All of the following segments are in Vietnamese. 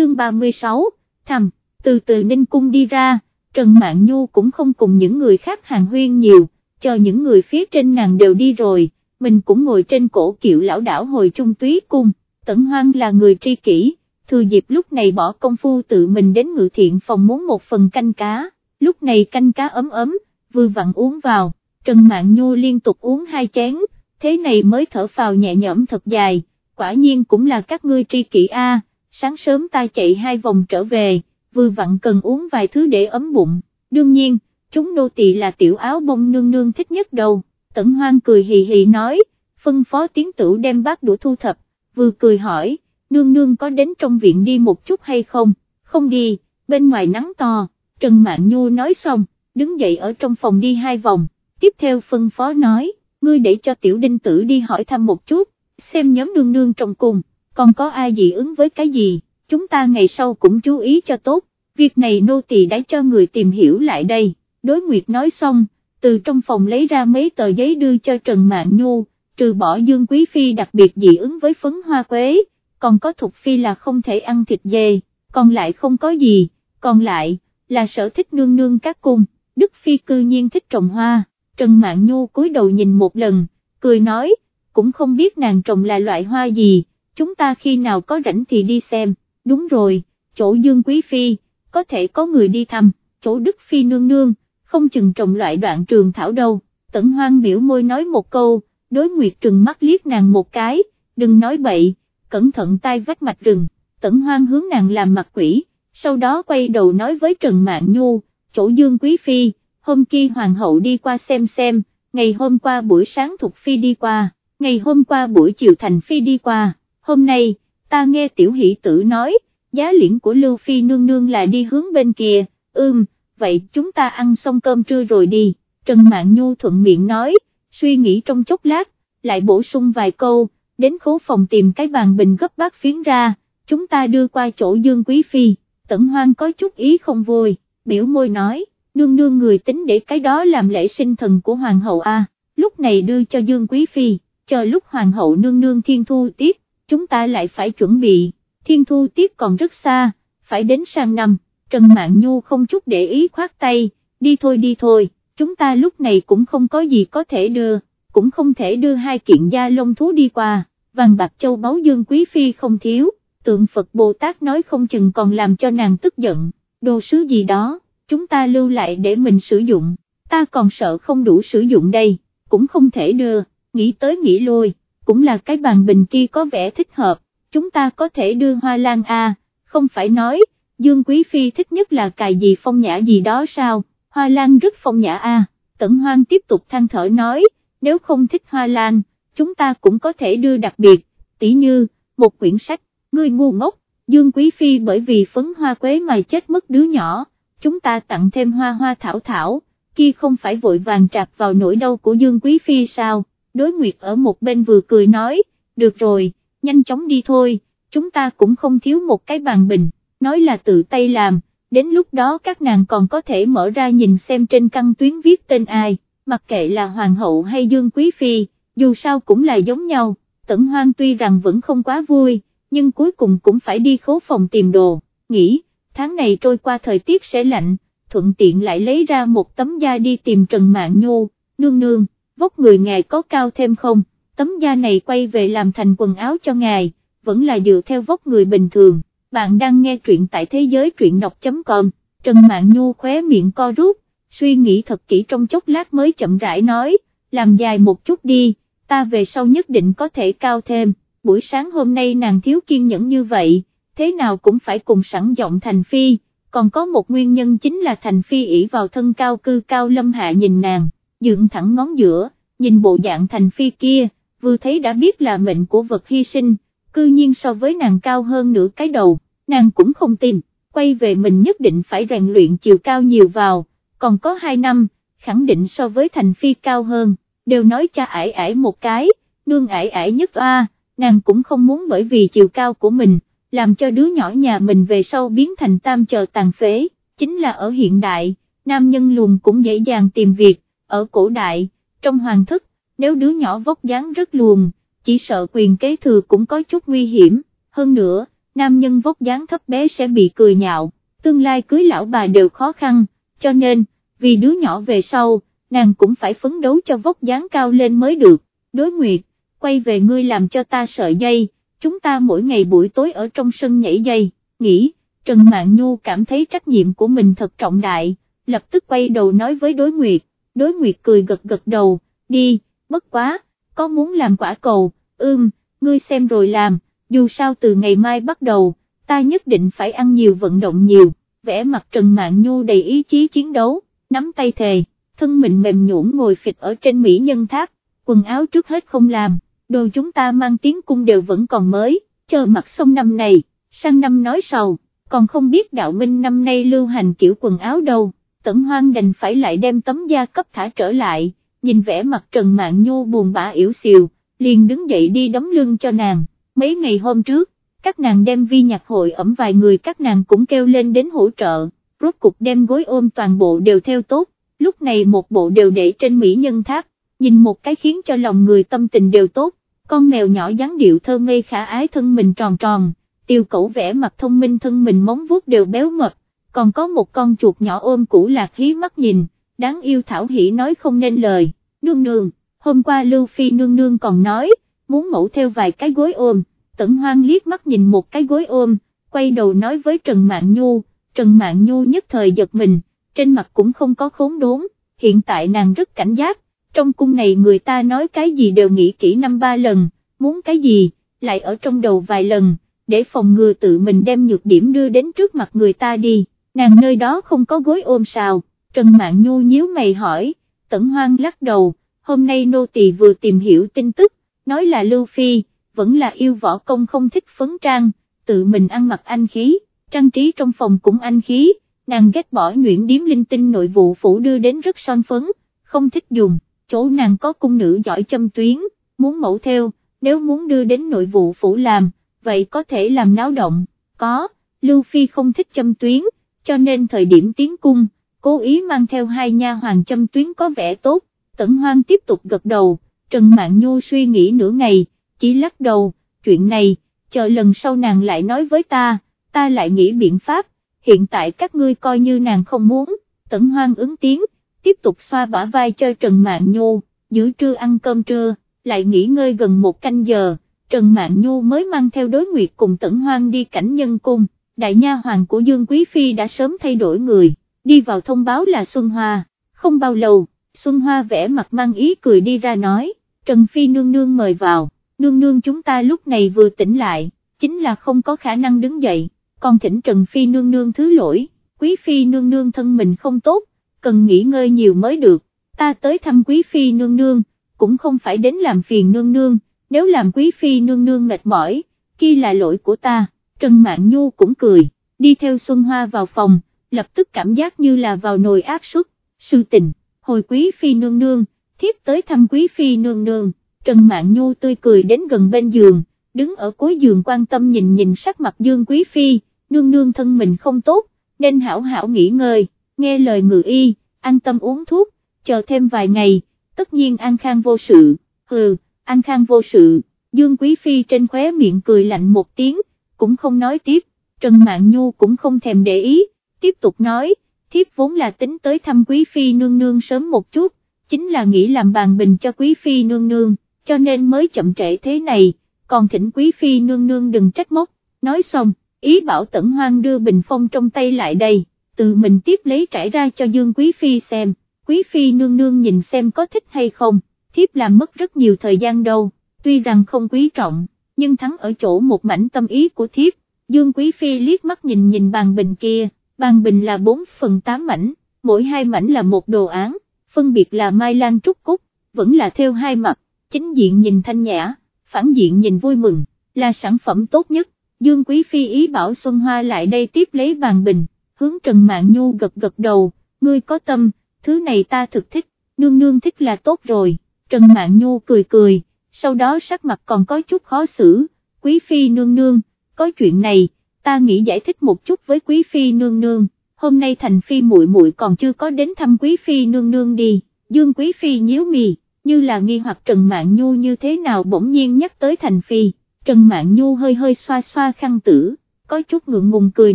chương 36, thầm, từ từ Ninh Cung đi ra, Trần Mạn Nhu cũng không cùng những người khác hàng huyên nhiều, chờ những người phía trên nàng đều đi rồi, mình cũng ngồi trên cổ kiệu lão đảo hồi trung túy cung, tẩn hoang là người tri kỷ, thừa dịp lúc này bỏ công phu tự mình đến ngự thiện phòng muốn một phần canh cá, lúc này canh cá ấm ấm, vừa vặn uống vào, Trần Mạn Nhu liên tục uống hai chén, thế này mới thở phào nhẹ nhõm thật dài, quả nhiên cũng là các ngươi tri kỷ A, sáng sớm ta chạy hai vòng trở về, vừa vặn cần uống vài thứ để ấm bụng, đương nhiên, chúng nô tỳ là tiểu áo bông nương nương thích nhất đâu, tẩn hoang cười hì hì nói, phân phó tiến tử đem bát đũa thu thập, vừa cười hỏi, nương nương có đến trong viện đi một chút hay không, không đi, bên ngoài nắng to, Trần Mạn Nhu nói xong, đứng dậy ở trong phòng đi hai vòng, tiếp theo phân phó nói, ngươi để cho tiểu đinh tử đi hỏi thăm một chút, xem nhóm nương nương trong cùng, còn có ai dị ứng với cái gì, chúng ta ngày sau cũng chú ý cho tốt, việc này nô tỳ đã cho người tìm hiểu lại đây, đối nguyệt nói xong, từ trong phòng lấy ra mấy tờ giấy đưa cho Trần Mạn Nhu, trừ bỏ Dương Quý Phi đặc biệt dị ứng với phấn hoa quế, còn có Thục Phi là không thể ăn thịt dê, còn lại không có gì, còn lại, là sở thích nương nương các cung, Đức Phi cư nhiên thích trồng hoa, Trần Mạn Nhu cúi đầu nhìn một lần, cười nói, cũng không biết nàng trồng là loại hoa gì, chúng ta khi nào có rảnh thì đi xem, đúng rồi, chỗ Dương Quý Phi, có thể có người đi thăm, chỗ Đức Phi nương nương, không chừng trồng loại đoạn trường thảo đâu, tẩn hoang biểu môi nói một câu, đối nguyệt trừng mắt liếc nàng một cái, đừng nói bậy, cẩn thận tai vách mạch rừng, tẩn hoang hướng nàng làm mặt quỷ, sau đó quay đầu nói với Trần mạng Nhu, chỗ Dương Quý Phi, hôm kia Hoàng hậu đi qua xem xem, ngày hôm qua buổi sáng Thục Phi đi qua, ngày hôm qua buổi chiều Thành Phi đi qua, hôm nay, ta nghe Tiểu Hỷ Tử nói, giá liễn của Lưu Phi nương nương là đi hướng bên kia, ưm, vậy chúng ta ăn xong cơm trưa rồi đi, Trần Mạn Nhu thuận miệng nói, suy nghĩ trong chốc lát, lại bổ sung vài câu, đến khố phòng tìm cái bàn bình gấp bát phiến ra, chúng ta đưa qua chỗ Dương Quý Phi, tẩn hoang có chút ý không vui, biểu môi nói, nương nương người tính để cái đó làm lễ sinh thần của Hoàng hậu A, lúc này đưa cho Dương Quý Phi, chờ lúc Hoàng hậu nương nương thiên thu tiết, chúng ta lại phải chuẩn bị, thiên thu tiết còn rất xa, phải đến sang năm, Trần mạng Nhu không chút để ý khoát tay, đi thôi đi thôi, chúng ta lúc này cũng không có gì có thể đưa, cũng không thể đưa hai kiện da lông thú đi qua, vàng bạc châu báu Dương Quý Phi không thiếu, tượng Phật Bồ Tát nói không chừng còn làm cho nàng tức giận, đồ sứ gì đó, chúng ta lưu lại để mình sử dụng, ta còn sợ không đủ sử dụng đây, cũng không thể đưa, nghĩ tới nghĩ lui, cũng là cái bàn bình kia có vẻ thích hợp, chúng ta có thể đưa hoa lan A, không phải nói, Dương Quý Phi thích nhất là cài gì phong nhã gì đó sao, hoa lan rất phong nhã à, A, tẩn hoang tiếp tục than thở nói, nếu không thích hoa lan, chúng ta cũng có thể đưa đặc biệt, tỉ như, một quyển sách, ngươi ngu ngốc, Dương Quý Phi bởi vì phấn hoa quế mà chết mất đứa nhỏ, chúng ta tặng thêm hoa hoa thảo thảo, kia không phải vội vàng trạc vào nỗi đau của Dương Quý Phi sao, đối nguyệt ở một bên vừa cười nói, được rồi, nhanh chóng đi thôi, chúng ta cũng không thiếu một cái bàn bình, nói là tự tay làm, đến lúc đó các nàng còn có thể mở ra nhìn xem trên căn tuyến viết tên ai, mặc kệ là Hoàng hậu hay Dương Quý Phi, dù sao cũng là giống nhau, tẩn hoang tuy rằng vẫn không quá vui, nhưng cuối cùng cũng phải đi khố phòng tìm đồ, nghĩ, tháng này trôi qua thời tiết sẽ lạnh, thuận tiện lại lấy ra một tấm da đi tìm Trần Mạn Nhu, nương nương, vóc người ngài có cao thêm không, tấm da này quay về làm thành quần áo cho ngài, vẫn là dựa theo vóc người bình thường, bạn đang nghe truyện tại thế giới truyện đọc.com, Trần Mạn Nhu khóe miệng co rút, suy nghĩ thật kỹ trong chốc lát mới chậm rãi nói, làm dài một chút đi, ta về sau nhất định có thể cao thêm, buổi sáng hôm nay nàng thiếu kiên nhẫn như vậy, thế nào cũng phải cùng sẵn giọng thành phi, còn có một nguyên nhân chính là thành phi ỷ vào thân cao cư cao lâm hạ nhìn nàng, dựng thẳng ngón giữa, nhìn bộ dạng thành phi kia, vừa thấy đã biết là mệnh của vật hy sinh, cư nhiên so với nàng cao hơn nửa cái đầu, nàng cũng không tin, quay về mình nhất định phải rèn luyện chiều cao nhiều vào, còn có hai năm, khẳng định so với thành phi cao hơn, đều nói cha ải ải một cái, nương ải ải nhất a, nàng cũng không muốn bởi vì chiều cao của mình, làm cho đứa nhỏ nhà mình về sau biến thành tam chờ tàn phế, chính là ở hiện đại, nam nhân luồng cũng dễ dàng tìm việc, ở cổ đại, trong hoàng thức, nếu đứa nhỏ vóc dáng rất luồn, chỉ sợ quyền kế thừa cũng có chút nguy hiểm, hơn nữa, nam nhân vóc dáng thấp bé sẽ bị cười nhạo, tương lai cưới lão bà đều khó khăn, cho nên, vì đứa nhỏ về sau, nàng cũng phải phấn đấu cho vóc dáng cao lên mới được, đối nguyệt, quay về ngươi làm cho ta sợi dây, chúng ta mỗi ngày buổi tối ở trong sân nhảy dây, nghĩ, Trần Mạn Nhu cảm thấy trách nhiệm của mình thật trọng đại, lập tức quay đầu nói với đối nguyệt, đối nguyệt cười gật gật đầu, đi, bất quá, có muốn làm quả cầu, ưm, ngươi xem rồi làm, dù sao từ ngày mai bắt đầu, ta nhất định phải ăn nhiều vận động nhiều, vẽ mặt Trần Mạn Nhu đầy ý chí chiến đấu, nắm tay thề, thân mình mềm nhũn ngồi phịch ở trên mỹ nhân tháp, quần áo trước hết không làm, đồ chúng ta mang tiếng cung đều vẫn còn mới, chờ mặt xong năm này, sang năm nói sau, còn không biết đạo minh năm nay lưu hành kiểu quần áo đâu, tẩn hoang đành phải lại đem tấm da cấp thả trở lại, nhìn vẻ mặt Trần Mạn Nhu buồn bã yếu xìu, liền đứng dậy đi đấm lưng cho nàng, mấy ngày hôm trước, các nàng đem vi nhạc hội ẩm vài người các nàng cũng kêu lên đến hỗ trợ, rốt cục đem gối ôm toàn bộ đều theo tốt, lúc này một bộ đều để trên mỹ nhân tháp, nhìn một cái khiến cho lòng người tâm tình đều tốt, con mèo nhỏ dáng điệu thơ ngây khả ái thân mình tròn tròn, tiêu cẩu vẽ mặt thông minh thân mình móng vuốt đều béo mập, còn có một con chuột nhỏ ôm cũ lạc hí mắt nhìn, đáng yêu thảo hỉ nói không nên lời, nương nương, hôm qua Lưu Phi nương nương còn nói, muốn mẫu theo vài cái gối ôm, tẩn hoang liếc mắt nhìn một cái gối ôm, quay đầu nói với Trần Mạn Nhu, Trần Mạn Nhu nhất thời giật mình, trên mặt cũng không có khốn đốn, hiện tại nàng rất cảnh giác, trong cung này người ta nói cái gì đều nghĩ kỹ năm ba lần, muốn cái gì, lại ở trong đầu vài lần, để phòng ngừa tự mình đem nhược điểm đưa đến trước mặt người ta đi, nàng nơi đó không có gối ôm sao, Trần Mạn Nhu nhíu mày hỏi, Tẩn Hoang lắc đầu, hôm nay nô tỳ vừa tìm hiểu tin tức, nói là Lưu Phi, vẫn là yêu võ công không thích phấn trang, tự mình ăn mặc anh khí, trang trí trong phòng cũng anh khí, nàng ghét bỏ nhuyễn điếm linh tinh nội vụ phủ đưa đến rất son phấn, không thích dùng, chỗ nàng có cung nữ giỏi châm tuyến, muốn mẫu theo, nếu muốn đưa đến nội vụ phủ làm, vậy có thể làm náo động, có, Lưu Phi không thích châm tuyến, cho nên thời điểm tiến cung, cố ý mang theo hai nha hoàng châm tuyến có vẻ tốt, Tẩn Hoang tiếp tục gật đầu, Trần Mạn Nhu suy nghĩ nửa ngày, chỉ lắc đầu, chuyện này, chờ lần sau nàng lại nói với ta, ta lại nghĩ biện pháp, hiện tại các ngươi coi như nàng không muốn, Tẩn Hoang ứng tiếng, tiếp tục xoa bả vai cho Trần Mạn Nhu, giữa trưa ăn cơm trưa, lại nghỉ ngơi gần một canh giờ, Trần Mạn Nhu mới mang theo đối nguyệt cùng Tẩn Hoang đi cảnh nhân cung, đại nha hoàng của Dương Quý Phi đã sớm thay đổi người, đi vào thông báo là Xuân Hoa, không bao lâu, Xuân Hoa vẽ mặt mang ý cười đi ra nói, Trần Phi nương nương mời vào, nương nương chúng ta lúc này vừa tỉnh lại, chính là không có khả năng đứng dậy, còn thỉnh Trần Phi nương nương thứ lỗi, Quý Phi nương nương thân mình không tốt, cần nghỉ ngơi nhiều mới được, ta tới thăm Quý Phi nương nương, cũng không phải đến làm phiền nương nương, nếu làm Quý Phi nương nương mệt mỏi, kia là lỗi của ta, Trần Mạn Nhu cũng cười, đi theo Xuân Hoa vào phòng, lập tức cảm giác như là vào nồi áp suất, sư tình hồi quý phi nương nương, thiếp tới thăm quý phi nương nương, Trần Mạn Nhu tươi cười đến gần bên giường, đứng ở cuối giường quan tâm nhìn nhìn sắc mặt dương quý phi, nương nương thân mình không tốt, nên hảo hảo nghỉ ngơi, nghe lời ngự y, an tâm uống thuốc, chờ thêm vài ngày, tất nhiên an khang vô sự, hừ, an khang vô sự, dương quý phi trên khóe miệng cười lạnh một tiếng, cũng không nói tiếp, Trần Mạn Nhu cũng không thèm để ý, tiếp tục nói, thiếp vốn là tính tới thăm quý phi nương nương sớm một chút, chính là nghĩ làm bàn bình cho quý phi nương nương, cho nên mới chậm trễ thế này, còn thỉnh quý phi nương nương đừng trách móc, nói xong, ý bảo tẩn hoang đưa bình phong trong tay lại đây, tự mình tiếp lấy trải ra cho dương quý phi xem, quý phi nương nương nhìn xem có thích hay không, thiếp làm mất rất nhiều thời gian đâu, tuy rằng không quý trọng, nhưng thắng ở chỗ một mảnh tâm ý của thiếp, dương quý phi liếc mắt nhìn nhìn bàn bình kia bàn bình là 4 phần 8 mảnh, mỗi hai mảnh là một đồ án, phân biệt là mai lan trúc cúc, vẫn là theo hai mặt, chính diện nhìn thanh nhã, phản diện nhìn vui mừng, là sản phẩm tốt nhất, Dương Quý Phi ý bảo Xuân Hoa lại đây tiếp lấy bàn bình, hướng Trần mạng Nhu gật gật đầu, ngươi có tâm, thứ này ta thực thích, nương nương thích là tốt rồi, Trần mạng Nhu cười cười, sau đó sắc mặt còn có chút khó xử, Quý Phi nương nương, có chuyện này, ta nghĩ giải thích một chút với quý phi nương nương, hôm nay thành phi muội muội còn chưa có đến thăm quý phi nương nương đi, dương quý phi nhíu mì, như là nghi hoặc Trần Mạn Nhu như thế nào bỗng nhiên nhắc tới thành phi, Trần Mạn Nhu hơi hơi xoa xoa khăn tử, có chút ngượng ngùng cười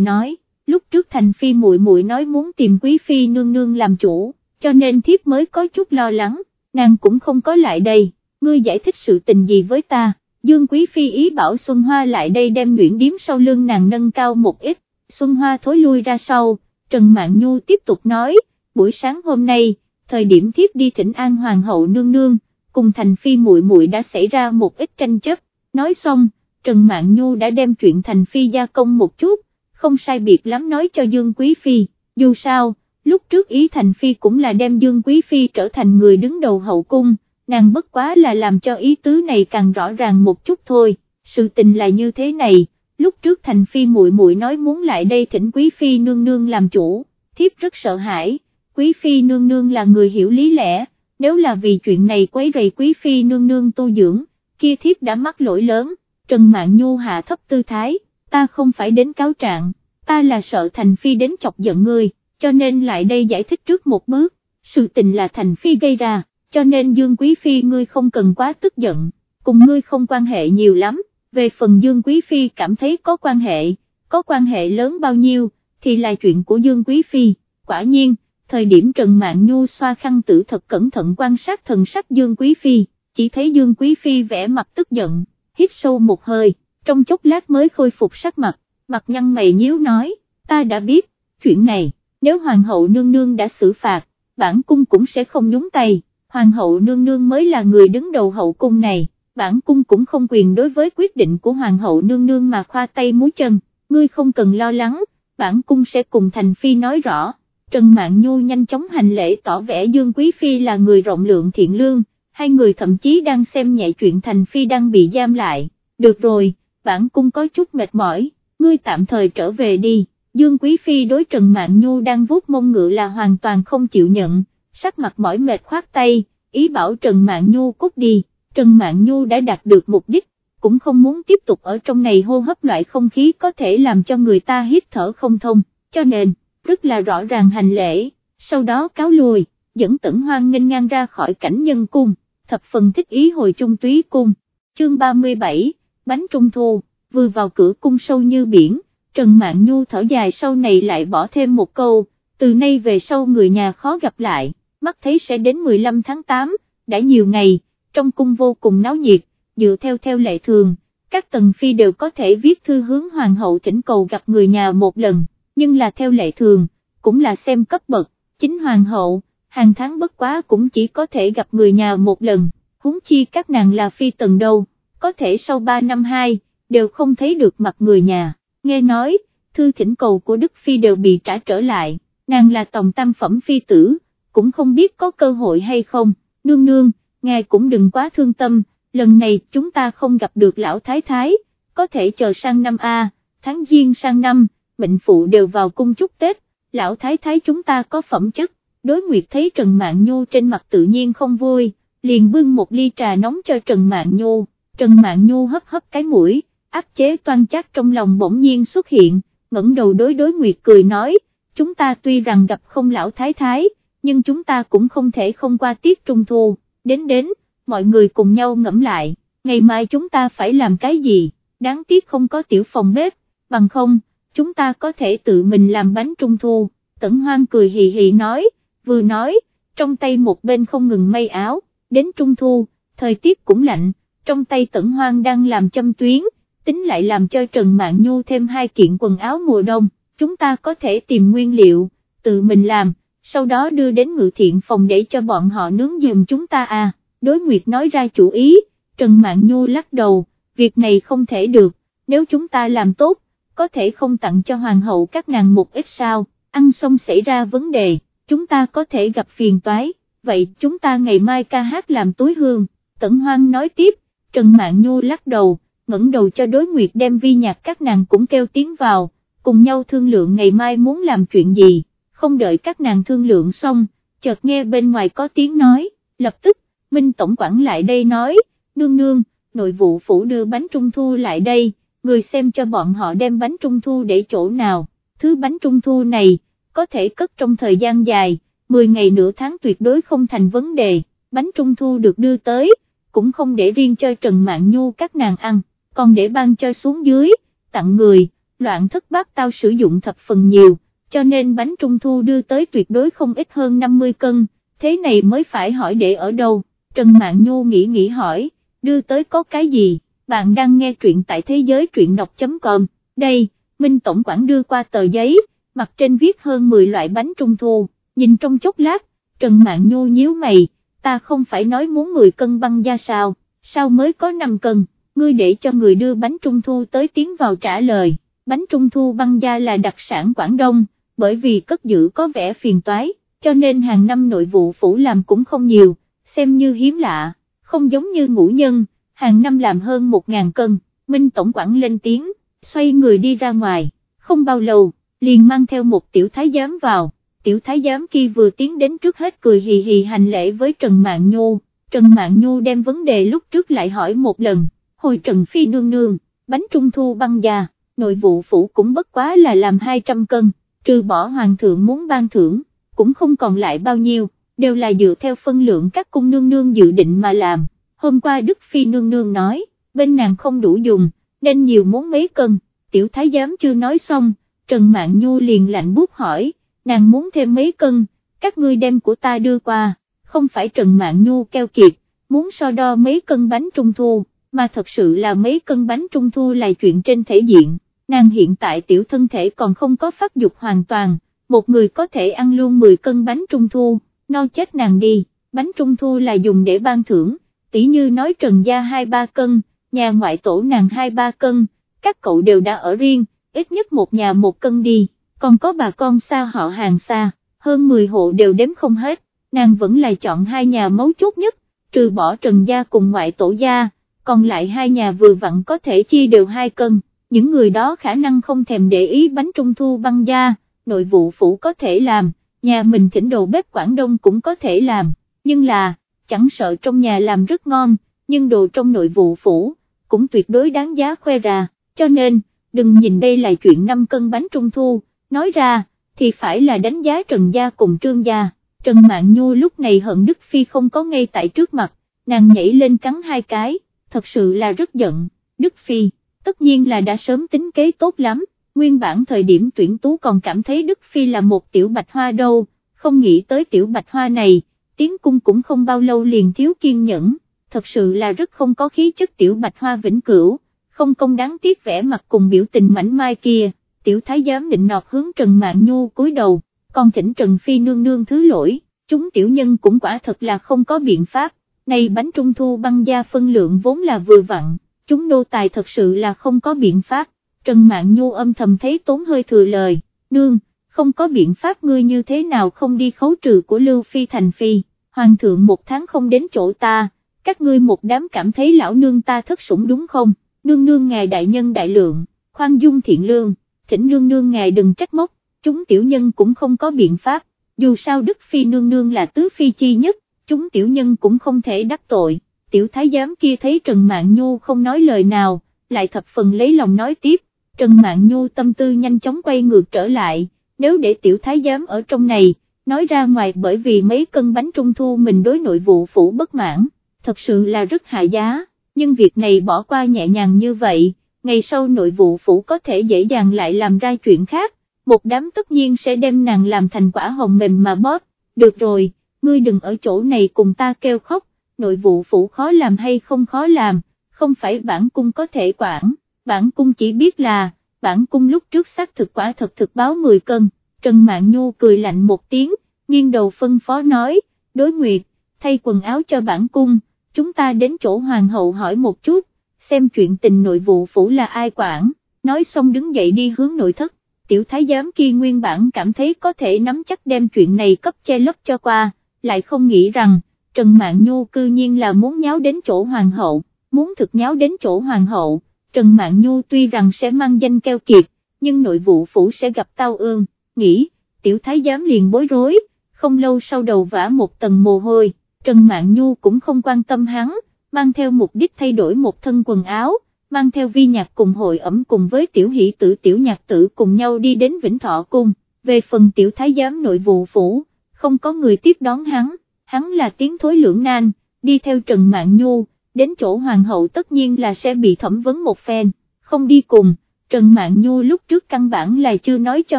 nói, lúc trước Thành Phi muội muội nói muốn tìm Quý Phi nương nương làm chủ, cho nên thiếp mới có chút lo lắng, nàng cũng không có lại đây, ngươi giải thích sự tình gì với ta, Dương Quý Phi ý bảo Xuân Hoa lại đây đem Nguyễn Điếm sau lưng nàng nâng cao một ít, Xuân Hoa thối lui ra sau, Trần Mạn Nhu tiếp tục nói, buổi sáng hôm nay, thời điểm thiếp đi thỉnh an Hoàng hậu nương nương, cùng Thành Phi muội muội đã xảy ra một ít tranh chấp, nói xong, Trần Mạn Nhu đã đem chuyện Thành Phi gia công một chút, không sai biệt lắm nói cho Dương Quý Phi, dù sao, lúc trước ý Thành Phi cũng là đem Dương Quý Phi trở thành người đứng đầu hậu cung, nàng bất quá là làm cho ý tứ này càng rõ ràng một chút thôi, sự tình là như thế này, lúc trước Thành Phi muội muội nói muốn lại đây thỉnh Quý Phi nương nương làm chủ, thiếp rất sợ hãi, Quý Phi nương nương là người hiểu lý lẽ, nếu là vì chuyện này quấy rầy Quý Phi nương nương tu dưỡng, kia thiếp đã mắc lỗi lớn, Trần mạng Nhu hạ thấp tư thái, ta không phải đến cáo trạng, ta là sợ Thành Phi đến chọc giận ngươi, cho nên lại đây giải thích trước một bước, sự tình là Thành Phi gây ra, cho nên Dương Quý Phi ngươi không cần quá tức giận, cùng ngươi không quan hệ nhiều lắm, về phần Dương Quý Phi cảm thấy có quan hệ, có quan hệ lớn bao nhiêu, thì là chuyện của Dương Quý Phi, quả nhiên, thời điểm Trần mạng Nhu xoa khăn tử thật cẩn thận quan sát thần sắc Dương Quý Phi, chỉ thấy Dương Quý Phi vẽ mặt tức giận, hít sâu một hơi, trong chốc lát mới khôi phục sắc mặt, mặt nhăn mày nhíu nói, ta đã biết, chuyện này, nếu Hoàng hậu nương nương đã xử phạt, bản cung cũng sẽ không nhúng tay, Hoàng hậu nương nương mới là người đứng đầu hậu cung này, bản cung cũng không quyền đối với quyết định của Hoàng hậu nương nương mà khoa tay múi chân, ngươi không cần lo lắng, bản cung sẽ cùng Thành Phi nói rõ. Trần Mạn Nhu nhanh chóng hành lễ tỏ vẻ Dương Quý Phi là người rộng lượng thiện lương, hai người thậm chí đang xem nhẹ chuyện Thành Phi đang bị giam lại, được rồi, bản cung có chút mệt mỏi, ngươi tạm thời trở về đi, Dương Quý Phi đối Trần Mạn Nhu đang vuốt mông ngựa là hoàn toàn không chịu nhận, sắc mặt mỏi mệt khoát tay, ý bảo Trần Mạn Nhu cút đi, Trần Mạn Nhu đã đạt được mục đích, cũng không muốn tiếp tục ở trong này hô hấp loại không khí có thể làm cho người ta hít thở không thông, cho nên, rất là rõ ràng hành lễ, sau đó cáo lùi, dẫn tẩn hoang nghênh ngang ra khỏi cảnh nhân cung, thập phần thích ý hồi trung túy cung, chương 37, bánh trung thu, vừa vào cửa cung sâu như biển, Trần Mạn Nhu thở dài sau này lại bỏ thêm một câu, từ nay về sau người nhà khó gặp lại, mắt thấy sẽ đến 15 tháng 8, đã nhiều ngày, trong cung vô cùng náo nhiệt, dựa theo theo lệ thường, các tầng phi đều có thể viết thư hướng hoàng hậu thỉnh cầu gặp người nhà một lần, nhưng là theo lệ thường, cũng là xem cấp bậc, chính hoàng hậu, hàng tháng bất quá cũng chỉ có thể gặp người nhà một lần, huống chi các nàng là phi tầng đâu, có thể sau 3 năm 2, đều không thấy được mặt người nhà, nghe nói, thư thỉnh cầu của Đức Phi đều bị trả trở lại, nàng là tổng tam phẩm phi tử, cũng không biết có cơ hội hay không, nương nương, ngài cũng đừng quá thương tâm, lần này chúng ta không gặp được lão thái thái, có thể chờ sang năm A, tháng giêng sang năm, mệnh phụ đều vào cung chúc Tết, lão thái thái chúng ta có phẩm chất, đối nguyệt thấy Trần Mạn Nhu trên mặt tự nhiên không vui, liền bưng một ly trà nóng cho Trần Mạn Nhu, Trần Mạn Nhu hấp hấp cái mũi, áp chế toan chắc trong lòng bỗng nhiên xuất hiện, ngẩng đầu đối đối nguyệt cười nói, chúng ta tuy rằng gặp không lão thái thái, nhưng chúng ta cũng không thể không qua tiết trung thu, đến đến, mọi người cùng nhau ngẫm lại, ngày mai chúng ta phải làm cái gì, đáng tiếc không có tiểu phòng bếp, bằng không, chúng ta có thể tự mình làm bánh trung thu, tẩn hoang cười hì hì nói, vừa nói, trong tay một bên không ngừng may áo, đến trung thu, thời tiết cũng lạnh, trong tay tẩn hoang đang làm châm tuyến, tính lại làm cho Trần Mạn Nhu thêm hai kiện quần áo mùa đông, chúng ta có thể tìm nguyên liệu, tự mình làm, sau đó đưa đến ngự thiện phòng để cho bọn họ nướng giùm chúng ta à, đối nguyệt nói ra chủ ý, Trần mạng Nhu lắc đầu, việc này không thể được, nếu chúng ta làm tốt, có thể không tặng cho hoàng hậu các nàng một ít sao, ăn xong xảy ra vấn đề, chúng ta có thể gặp phiền toái, vậy chúng ta ngày mai ca hát làm túi hương, Tẩn Hoang nói tiếp, Trần mạng Nhu lắc đầu, ngẩng đầu cho đối nguyệt đem vi nhạc các nàng cũng kêu tiếng vào, cùng nhau thương lượng ngày mai muốn làm chuyện gì, không đợi các nàng thương lượng xong, chợt nghe bên ngoài có tiếng nói, lập tức, Minh Tổng quản lại đây nói, nương nương, nội vụ phủ đưa bánh trung thu lại đây, người xem cho bọn họ đem bánh trung thu để chỗ nào, thứ bánh trung thu này, có thể cất trong thời gian dài, 10 ngày nửa tháng tuyệt đối không thành vấn đề, bánh trung thu được đưa tới, cũng không để riêng cho Trần Mạn Nhu các nàng ăn, còn để ban cho xuống dưới, tặng người, loạn thất bát tao sử dụng thập phần nhiều, cho nên bánh trung thu đưa tới tuyệt đối không ít hơn 50 cân, thế này mới phải hỏi để ở đâu, Trần Mạn Nhu nghĩ nghĩ hỏi, đưa tới có cái gì, bạn đang nghe truyện tại thế giới truyện đọc.com, đây, Minh Tổng quản đưa qua tờ giấy, mặt trên viết hơn 10 loại bánh trung thu, nhìn trong chốc lát, Trần Mạn Nhu nhíu mày, ta không phải nói muốn 10 cân băng da sao, sao mới có 5 cân, ngươi để cho người đưa bánh trung thu tới tiến vào trả lời, bánh trung thu băng da là đặc sản Quảng Đông, bởi vì cất giữ có vẻ phiền toái, cho nên hàng năm nội vụ phủ làm cũng không nhiều, xem như hiếm lạ, không giống như ngũ nhân, hàng năm làm hơn 1.000 cân, Minh Tổng quản lên tiếng, xoay người đi ra ngoài, không bao lâu, liền mang theo một tiểu thái giám vào, tiểu thái giám kia vừa tiến đến trước hết cười hì hì hành lễ với Trần mạng Nhu, Trần mạng Nhu đem vấn đề lúc trước lại hỏi một lần, hồi Trần Phi nương nương, bánh trung thu băng già, nội vụ phủ cũng bất quá là làm 200 cân, trừ bỏ hoàng thượng muốn ban thưởng, cũng không còn lại bao nhiêu, đều là dựa theo phân lượng các cung nương nương dự định mà làm, hôm qua Đức Phi nương nương nói, bên nàng không đủ dùng, nên nhiều muốn mấy cân, tiểu thái giám chưa nói xong, Trần Mạn Nhu liền lạnh bút hỏi, nàng muốn thêm mấy cân, các ngươi đem của ta đưa qua, không phải Trần Mạn Nhu keo kiệt, muốn so đo mấy cân bánh trung thu, mà thật sự là mấy cân bánh trung thu là chuyện trên thể diện, nàng hiện tại tiểu thân thể còn không có phát dục hoàn toàn, một người có thể ăn luôn 10 cân bánh trung thu, no chết nàng đi, bánh trung thu là dùng để ban thưởng, tỷ như nói Trần Gia 2-3 cân, nhà ngoại tổ nàng 2-3 cân, các cậu đều đã ở riêng, ít nhất một nhà một cân đi, còn có bà con xa họ hàng xa, hơn 10 hộ đều đếm không hết, nàng vẫn là chọn hai nhà mấu chốt nhất, trừ bỏ Trần Gia cùng ngoại tổ gia, còn lại hai nhà vừa vặn có thể chia đều hai cân, những người đó khả năng không thèm để ý bánh trung thu băng da nội vụ phủ có thể làm, nhà mình thỉnh đồ bếp Quảng Đông cũng có thể làm, nhưng là, chẳng sợ trong nhà làm rất ngon, nhưng đồ trong nội vụ phủ, cũng tuyệt đối đáng giá khoe ra, cho nên, đừng nhìn đây là chuyện 5 cân bánh trung thu, nói ra, thì phải là đánh giá Trần Gia cùng Trương Gia, Trần mạng Nhu lúc này hận Đức Phi không có ngay tại trước mặt, nàng nhảy lên cắn hai cái, thật sự là rất giận, Đức Phi, tất nhiên là đã sớm tính kế tốt lắm, nguyên bản thời điểm tuyển tú còn cảm thấy Đức Phi là một tiểu bạch hoa đâu, không nghĩ tới tiểu bạch hoa này, tiến cung cũng không bao lâu liền thiếu kiên nhẫn, thật sự là rất không có khí chất tiểu bạch hoa vĩnh cửu, không công đáng tiếc vẻ mặt cùng biểu tình mảnh mai kia, tiểu thái giám định nọt hướng Trần mạng Nhu cúi đầu, còn thỉnh Trần Phi nương nương thứ lỗi, chúng tiểu nhân cũng quả thật là không có biện pháp, này bánh trung thu băng gia phân lượng vốn là vừa vặn, chúng nô tài thật sự là không có biện pháp, Trần mạng Nhu âm thầm thấy tốn hơi thừa lời, nương, không có biện pháp ngươi như thế nào không đi khấu trừ của Lưu Phi thành Phi, hoàng thượng một tháng không đến chỗ ta, các ngươi một đám cảm thấy lão nương ta thất sủng đúng không, nương nương ngài đại nhân đại lượng, khoan dung thiện lương, thỉnh nương nương ngài đừng trách móc, chúng tiểu nhân cũng không có biện pháp, dù sao Đức Phi nương nương là tứ phi chi nhất, chúng tiểu nhân cũng không thể đắc tội, tiểu thái giám kia thấy Trần Mạn Nhu không nói lời nào, lại thập phần lấy lòng nói tiếp, Trần Mạn Nhu tâm tư nhanh chóng quay ngược trở lại, nếu để tiểu thái giám ở trong này, nói ra ngoài bởi vì mấy cân bánh trung thu mình đối nội vụ phủ bất mãn, thật sự là rất hạ giá, nhưng việc này bỏ qua nhẹ nhàng như vậy, ngày sau nội vụ phủ có thể dễ dàng lại làm ra chuyện khác, một đám tất nhiên sẽ đem nàng làm thành quả hồng mềm mà bóp, được rồi, ngươi đừng ở chỗ này cùng ta kêu khóc, nội vụ phủ khó làm hay không khó làm, không phải bản cung có thể quản, bản cung chỉ biết là, bản cung lúc trước xác thực quả thật thực báo 10 cân, Trần Mạn Nhu cười lạnh một tiếng, nghiêng đầu phân phó nói, đối nguyệt, thay quần áo cho bản cung, chúng ta đến chỗ hoàng hậu hỏi một chút, xem chuyện tình nội vụ phủ là ai quản, nói xong đứng dậy đi hướng nội thất, tiểu thái giám kia nguyên bản cảm thấy có thể nắm chắc đem chuyện này cấp che lấp cho qua, lại không nghĩ rằng, Trần Mạn Nhu cư nhiên là muốn nháo đến chỗ hoàng hậu, muốn thực nháo đến chỗ hoàng hậu, Trần Mạn Nhu tuy rằng sẽ mang danh keo kiệt, nhưng nội vụ phủ sẽ gặp tao ương, nghĩ, tiểu thái giám liền bối rối, không lâu sau đầu vã một tầng mồ hôi, Trần Mạn Nhu cũng không quan tâm hắn, mang theo mục đích thay đổi một thân quần áo, mang theo vi nhạc cùng hội ẩm cùng với tiểu hỷ tử tiểu nhạc tử cùng nhau đi đến Vĩnh Thọ Cung, về phần tiểu thái giám nội vụ phủ, không có người tiếp đón hắn, hắn là tiếng thối lưỡng nan, đi theo Trần Mạn Nhu, đến chỗ hoàng hậu tất nhiên là sẽ bị thẩm vấn một phen, không đi cùng, Trần Mạn Nhu lúc trước căn bản là chưa nói cho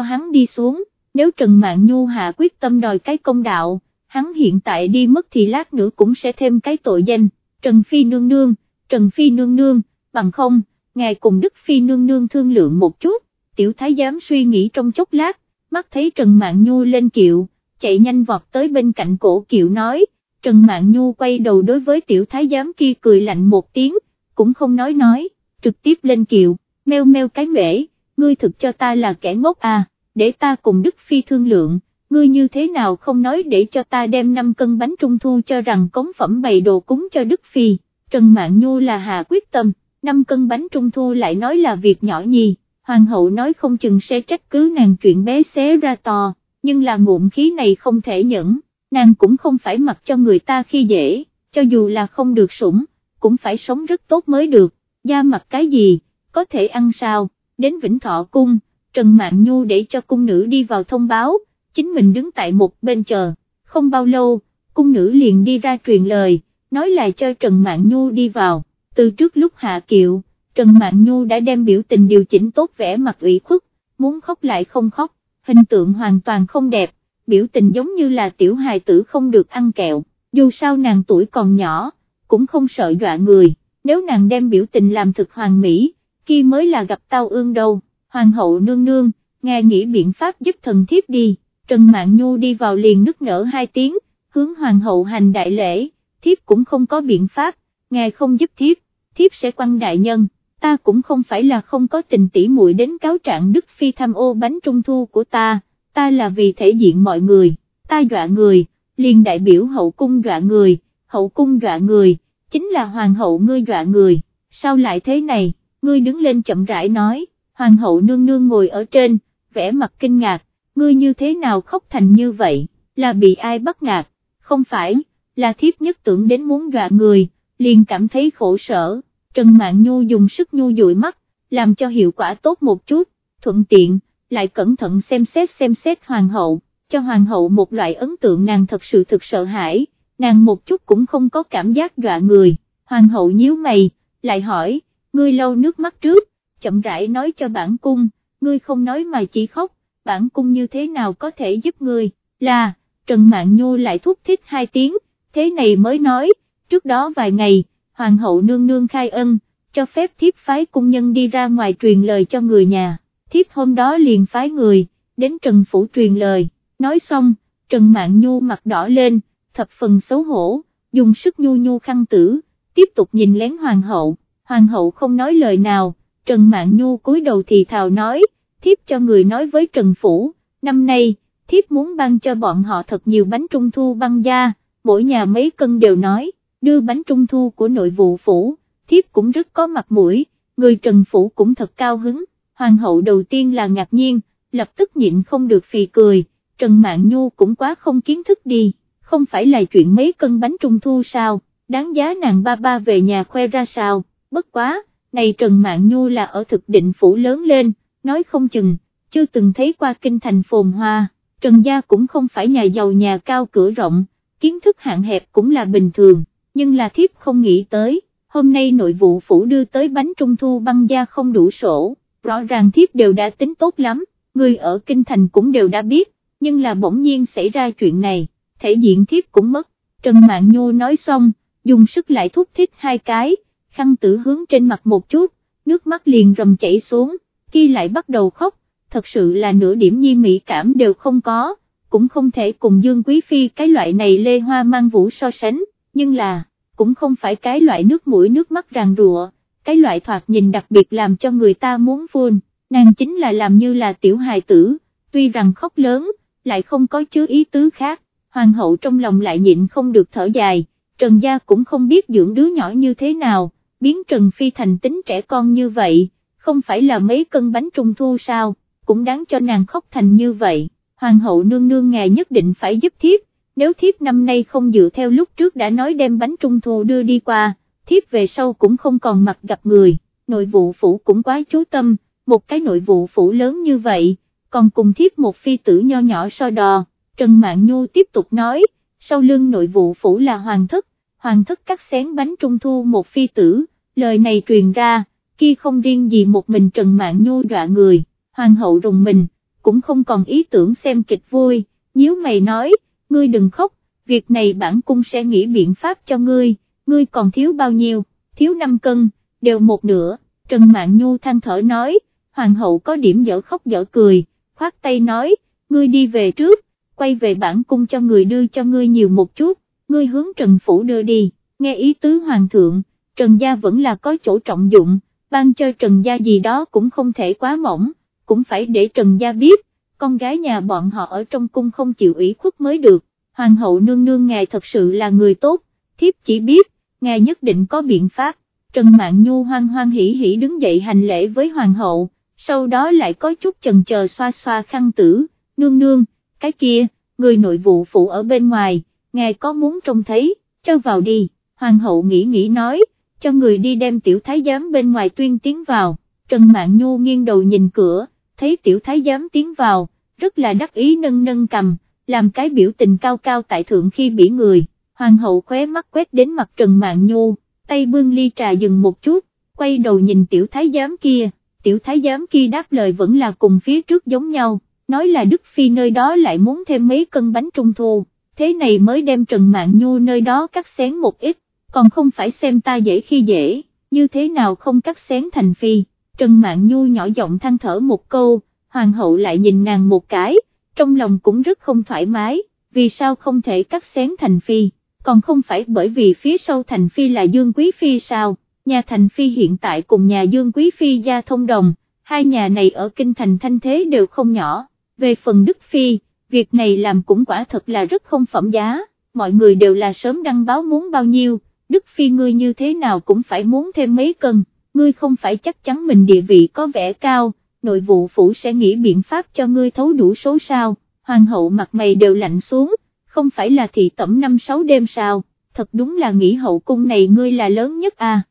hắn đi xuống, nếu Trần Mạn Nhu hạ quyết tâm đòi cái công đạo, hắn hiện tại đi mất thì lát nữa cũng sẽ thêm cái tội danh, Trần Phi nương nương, Trần Phi nương nương, bằng không, ngài cùng Đức Phi nương nương thương lượng một chút, tiểu thái giám suy nghĩ trong chốc lát, mắt thấy Trần Mạn Nhu lên kiệu, chạy nhanh vọt tới bên cạnh cổ kiệu nói, Trần Mạn Nhu quay đầu đối với tiểu thái giám kia cười lạnh một tiếng, cũng không nói nói, trực tiếp lên kiệu, meo meo cái mễ, ngươi thực cho ta là kẻ ngốc à, để ta cùng Đức Phi thương lượng, ngươi như thế nào không nói để cho ta đem 5 cân bánh trung thu cho rằng cống phẩm bày đồ cúng cho Đức Phi, Trần Mạn Nhu là hà quyết tâm, 5 cân bánh trung thu lại nói là việc nhỏ nhì, hoàng hậu nói không chừng sẽ trách cứ nàng chuyện bé xé ra to, nhưng là ngụm khí này không thể nhẫn, nàng cũng không phải mặc cho người ta khi dễ, cho dù là không được sủng, cũng phải sống rất tốt mới được, da mặt cái gì, có thể ăn sao, đến Vĩnh Thọ Cung, Trần Mạn Nhu để cho cung nữ đi vào thông báo, chính mình đứng tại một bên chờ, không bao lâu, cung nữ liền đi ra truyền lời, nói lại cho Trần Mạn Nhu đi vào, từ trước lúc hạ kiệu, Trần Mạn Nhu đã đem biểu tình điều chỉnh tốt vẻ mặt ủy khuất, muốn khóc lại không khóc, hình tượng hoàn toàn không đẹp, biểu tình giống như là tiểu hài tử không được ăn kẹo, dù sao nàng tuổi còn nhỏ, cũng không sợ dọa người, nếu nàng đem biểu tình làm thực hoàn mỹ, kia mới là gặp tao ương đâu, hoàng hậu nương nương, ngài nghĩ biện pháp giúp thần thiếp đi, Trần Mạn Nhu đi vào liền nức nở hai tiếng, hướng hoàng hậu hành đại lễ, thiếp cũng không có biện pháp, ngài không giúp thiếp, thiếp sẽ quăng đại nhân, ta cũng không phải là không có tình tỉ muội đến cáo trạng Đức Phi tham ô bánh trung thu của ta, ta là vì thể diện mọi người, ta dọa người, liền đại biểu hậu cung dọa người, hậu cung dọa người, chính là hoàng hậu ngươi dọa người, sao lại thế này, ngươi đứng lên chậm rãi nói, hoàng hậu nương nương ngồi ở trên, vẻ mặt kinh ngạc, ngươi như thế nào khóc thành như vậy, là bị ai bắt nạt, không phải, là thiếp nhất tưởng đến muốn dọa người, liền cảm thấy khổ sở, Trần Mạn Nhu dùng sức nhu dụi mắt, làm cho hiệu quả tốt một chút, thuận tiện, lại cẩn thận xem xét xem xét hoàng hậu, cho hoàng hậu một loại ấn tượng nàng thật sự thực sợ hãi, nàng một chút cũng không có cảm giác dọa người, hoàng hậu nhíu mày, lại hỏi, ngươi lau nước mắt trước, chậm rãi nói cho bản cung, ngươi không nói mà chỉ khóc, bản cung như thế nào có thể giúp ngươi, là, Trần Mạn Nhu lại thúc thích hai tiếng, thế này mới nói, trước đó vài ngày, Hoàng hậu nương nương khai ân, cho phép thiếp phái cung nhân đi ra ngoài truyền lời cho người nhà, thiếp hôm đó liền phái người, đến Trần Phủ truyền lời, nói xong, Trần Mạn Nhu mặt đỏ lên, thập phần xấu hổ, dùng sức nhu nhu khăn tử, tiếp tục nhìn lén Hoàng hậu, Hoàng hậu không nói lời nào, Trần Mạn Nhu cúi đầu thì thào nói, thiếp cho người nói với Trần Phủ, năm nay, thiếp muốn ban cho bọn họ thật nhiều bánh trung thu băng da, mỗi nhà mấy cân đều nói, đưa bánh trung thu của nội vụ phủ, thiếp cũng rất có mặt mũi, người Trần Phủ cũng thật cao hứng, hoàng hậu đầu tiên là ngạc nhiên, lập tức nhịn không được phì cười, Trần mạng Nhu cũng quá không kiến thức đi, không phải là chuyện mấy cân bánh trung thu sao, đáng giá nàng ba ba về nhà khoe ra sao, bất quá, này Trần mạng Nhu là ở thực định phủ lớn lên, nói không chừng, chưa từng thấy qua kinh thành phồn hoa, Trần Gia cũng không phải nhà giàu nhà cao cửa rộng, kiến thức hạn hẹp cũng là bình thường, nhưng là thiếp không nghĩ tới, hôm nay nội vụ phủ đưa tới bánh trung thu băng da không đủ sổ, rõ ràng thiếp đều đã tính tốt lắm, người ở kinh thành cũng đều đã biết, nhưng là bỗng nhiên xảy ra chuyện này, thể diện thiếp cũng mất, Trần mạng Nhu nói xong, dùng sức lại thúc thích hai cái, khăn tử hướng trên mặt một chút, nước mắt liền rầm chảy xuống, khi lại bắt đầu khóc, thật sự là nửa điểm nhi mỹ cảm đều không có, cũng không thể cùng Dương Quý Phi cái loại này lê hoa mang vũ so sánh, nhưng là, cũng không phải cái loại nước mũi nước mắt ràng rụa, cái loại thoạt nhìn đặc biệt làm cho người ta muốn phun, nàng chính là làm như là tiểu hài tử, tuy rằng khóc lớn, lại không có chứa ý tứ khác, hoàng hậu trong lòng lại nhịn không được thở dài, Trần Gia cũng không biết dưỡng đứa nhỏ như thế nào, biến Trần Phi thành tính trẻ con như vậy, không phải là mấy cân bánh trung thu sao, cũng đáng cho nàng khóc thành như vậy, hoàng hậu nương nương ngài nhất định phải giúp thiếp, nếu thiếp năm nay không dựa theo lúc trước đã nói đem bánh trung thu đưa đi qua, thiếp về sau cũng không còn mặt gặp người, nội vụ phủ cũng quá chú tâm, một cái nội vụ phủ lớn như vậy, còn cùng thiếp một phi tử nho nhỏ so đò, Trần Mạn Nhu tiếp tục nói, sau lưng nội vụ phủ là hoàng thất, hoàng thất cắt xén bánh trung thu một phi tử, lời này truyền ra, kia không riêng gì một mình Trần Mạn Nhu dọa người, hoàng hậu rùng mình, cũng không còn ý tưởng xem kịch vui, nhíu mày nói, ngươi đừng khóc, việc này bản cung sẽ nghĩ biện pháp cho ngươi, ngươi còn thiếu bao nhiêu, thiếu 5 cân, đều một nửa, Trần Mạn Nhu than thở nói, hoàng hậu có điểm dở khóc dở cười, khoát tay nói, ngươi đi về trước, quay về bản cung cho người đưa cho ngươi nhiều một chút, ngươi hướng Trần Phủ đưa đi, nghe ý tứ hoàng thượng, Trần Gia vẫn là có chỗ trọng dụng, ban cho Trần Gia gì đó cũng không thể quá mỏng, cũng phải để Trần Gia biết, con gái nhà bọn họ ở trong cung không chịu ủy khuất mới được, hoàng hậu nương nương ngài thật sự là người tốt, thiếp chỉ biết, ngài nhất định có biện pháp, Trần Mạn Nhu hoan hoang hỉ hỉ đứng dậy hành lễ với hoàng hậu, sau đó lại có chút chần chờ xoa xoa khăn tử, nương nương, cái kia, người nội vụ phụ ở bên ngoài, ngài có muốn trông thấy, cho vào đi, hoàng hậu nghĩ nghĩ nói, cho người đi đem tiểu thái giám bên ngoài tuyên tiến vào, Trần Mạn Nhu nghiêng đầu nhìn cửa, thấy tiểu thái giám tiến vào, rất là đắc ý nâng nâng cầm, làm cái biểu tình cao cao tại thượng khi bị người, hoàng hậu khóe mắt quét đến mặt Trần mạng Nhu, tay bưng ly trà dừng một chút, quay đầu nhìn tiểu thái giám kia, tiểu thái giám kia đáp lời vẫn là cùng phía trước giống nhau, nói là Đức Phi nơi đó lại muốn thêm mấy cân bánh trung thu, thế này mới đem Trần mạng Nhu nơi đó cắt xén một ít, còn không phải xem ta dễ khi dễ, như thế nào không cắt xén thành Phi, Trần Mạn Nhu nhỏ giọng than thở một câu, hoàng hậu lại nhìn nàng một cái, trong lòng cũng rất không thoải mái, vì sao không thể cắt xén thành Phi, còn không phải bởi vì phía sau thành Phi là Dương Quý Phi sao, nhà thành Phi hiện tại cùng nhà Dương Quý Phi gia thông đồng, hai nhà này ở kinh thành thanh thế đều không nhỏ. Về phần Đức Phi, việc này làm cũng quả thật là rất không phẩm giá, mọi người đều là sớm đăng báo muốn bao nhiêu, Đức Phi ngươi như thế nào cũng phải muốn thêm mấy cân, ngươi không phải chắc chắn mình địa vị có vẻ cao, nội vụ phủ sẽ nghĩ biện pháp cho ngươi thấu đủ số sao, hoàng hậu mặt mày đều lạnh xuống, không phải là thị tẩm năm sáu đêm sao, thật đúng là nghĩ hậu cung này ngươi là lớn nhất à,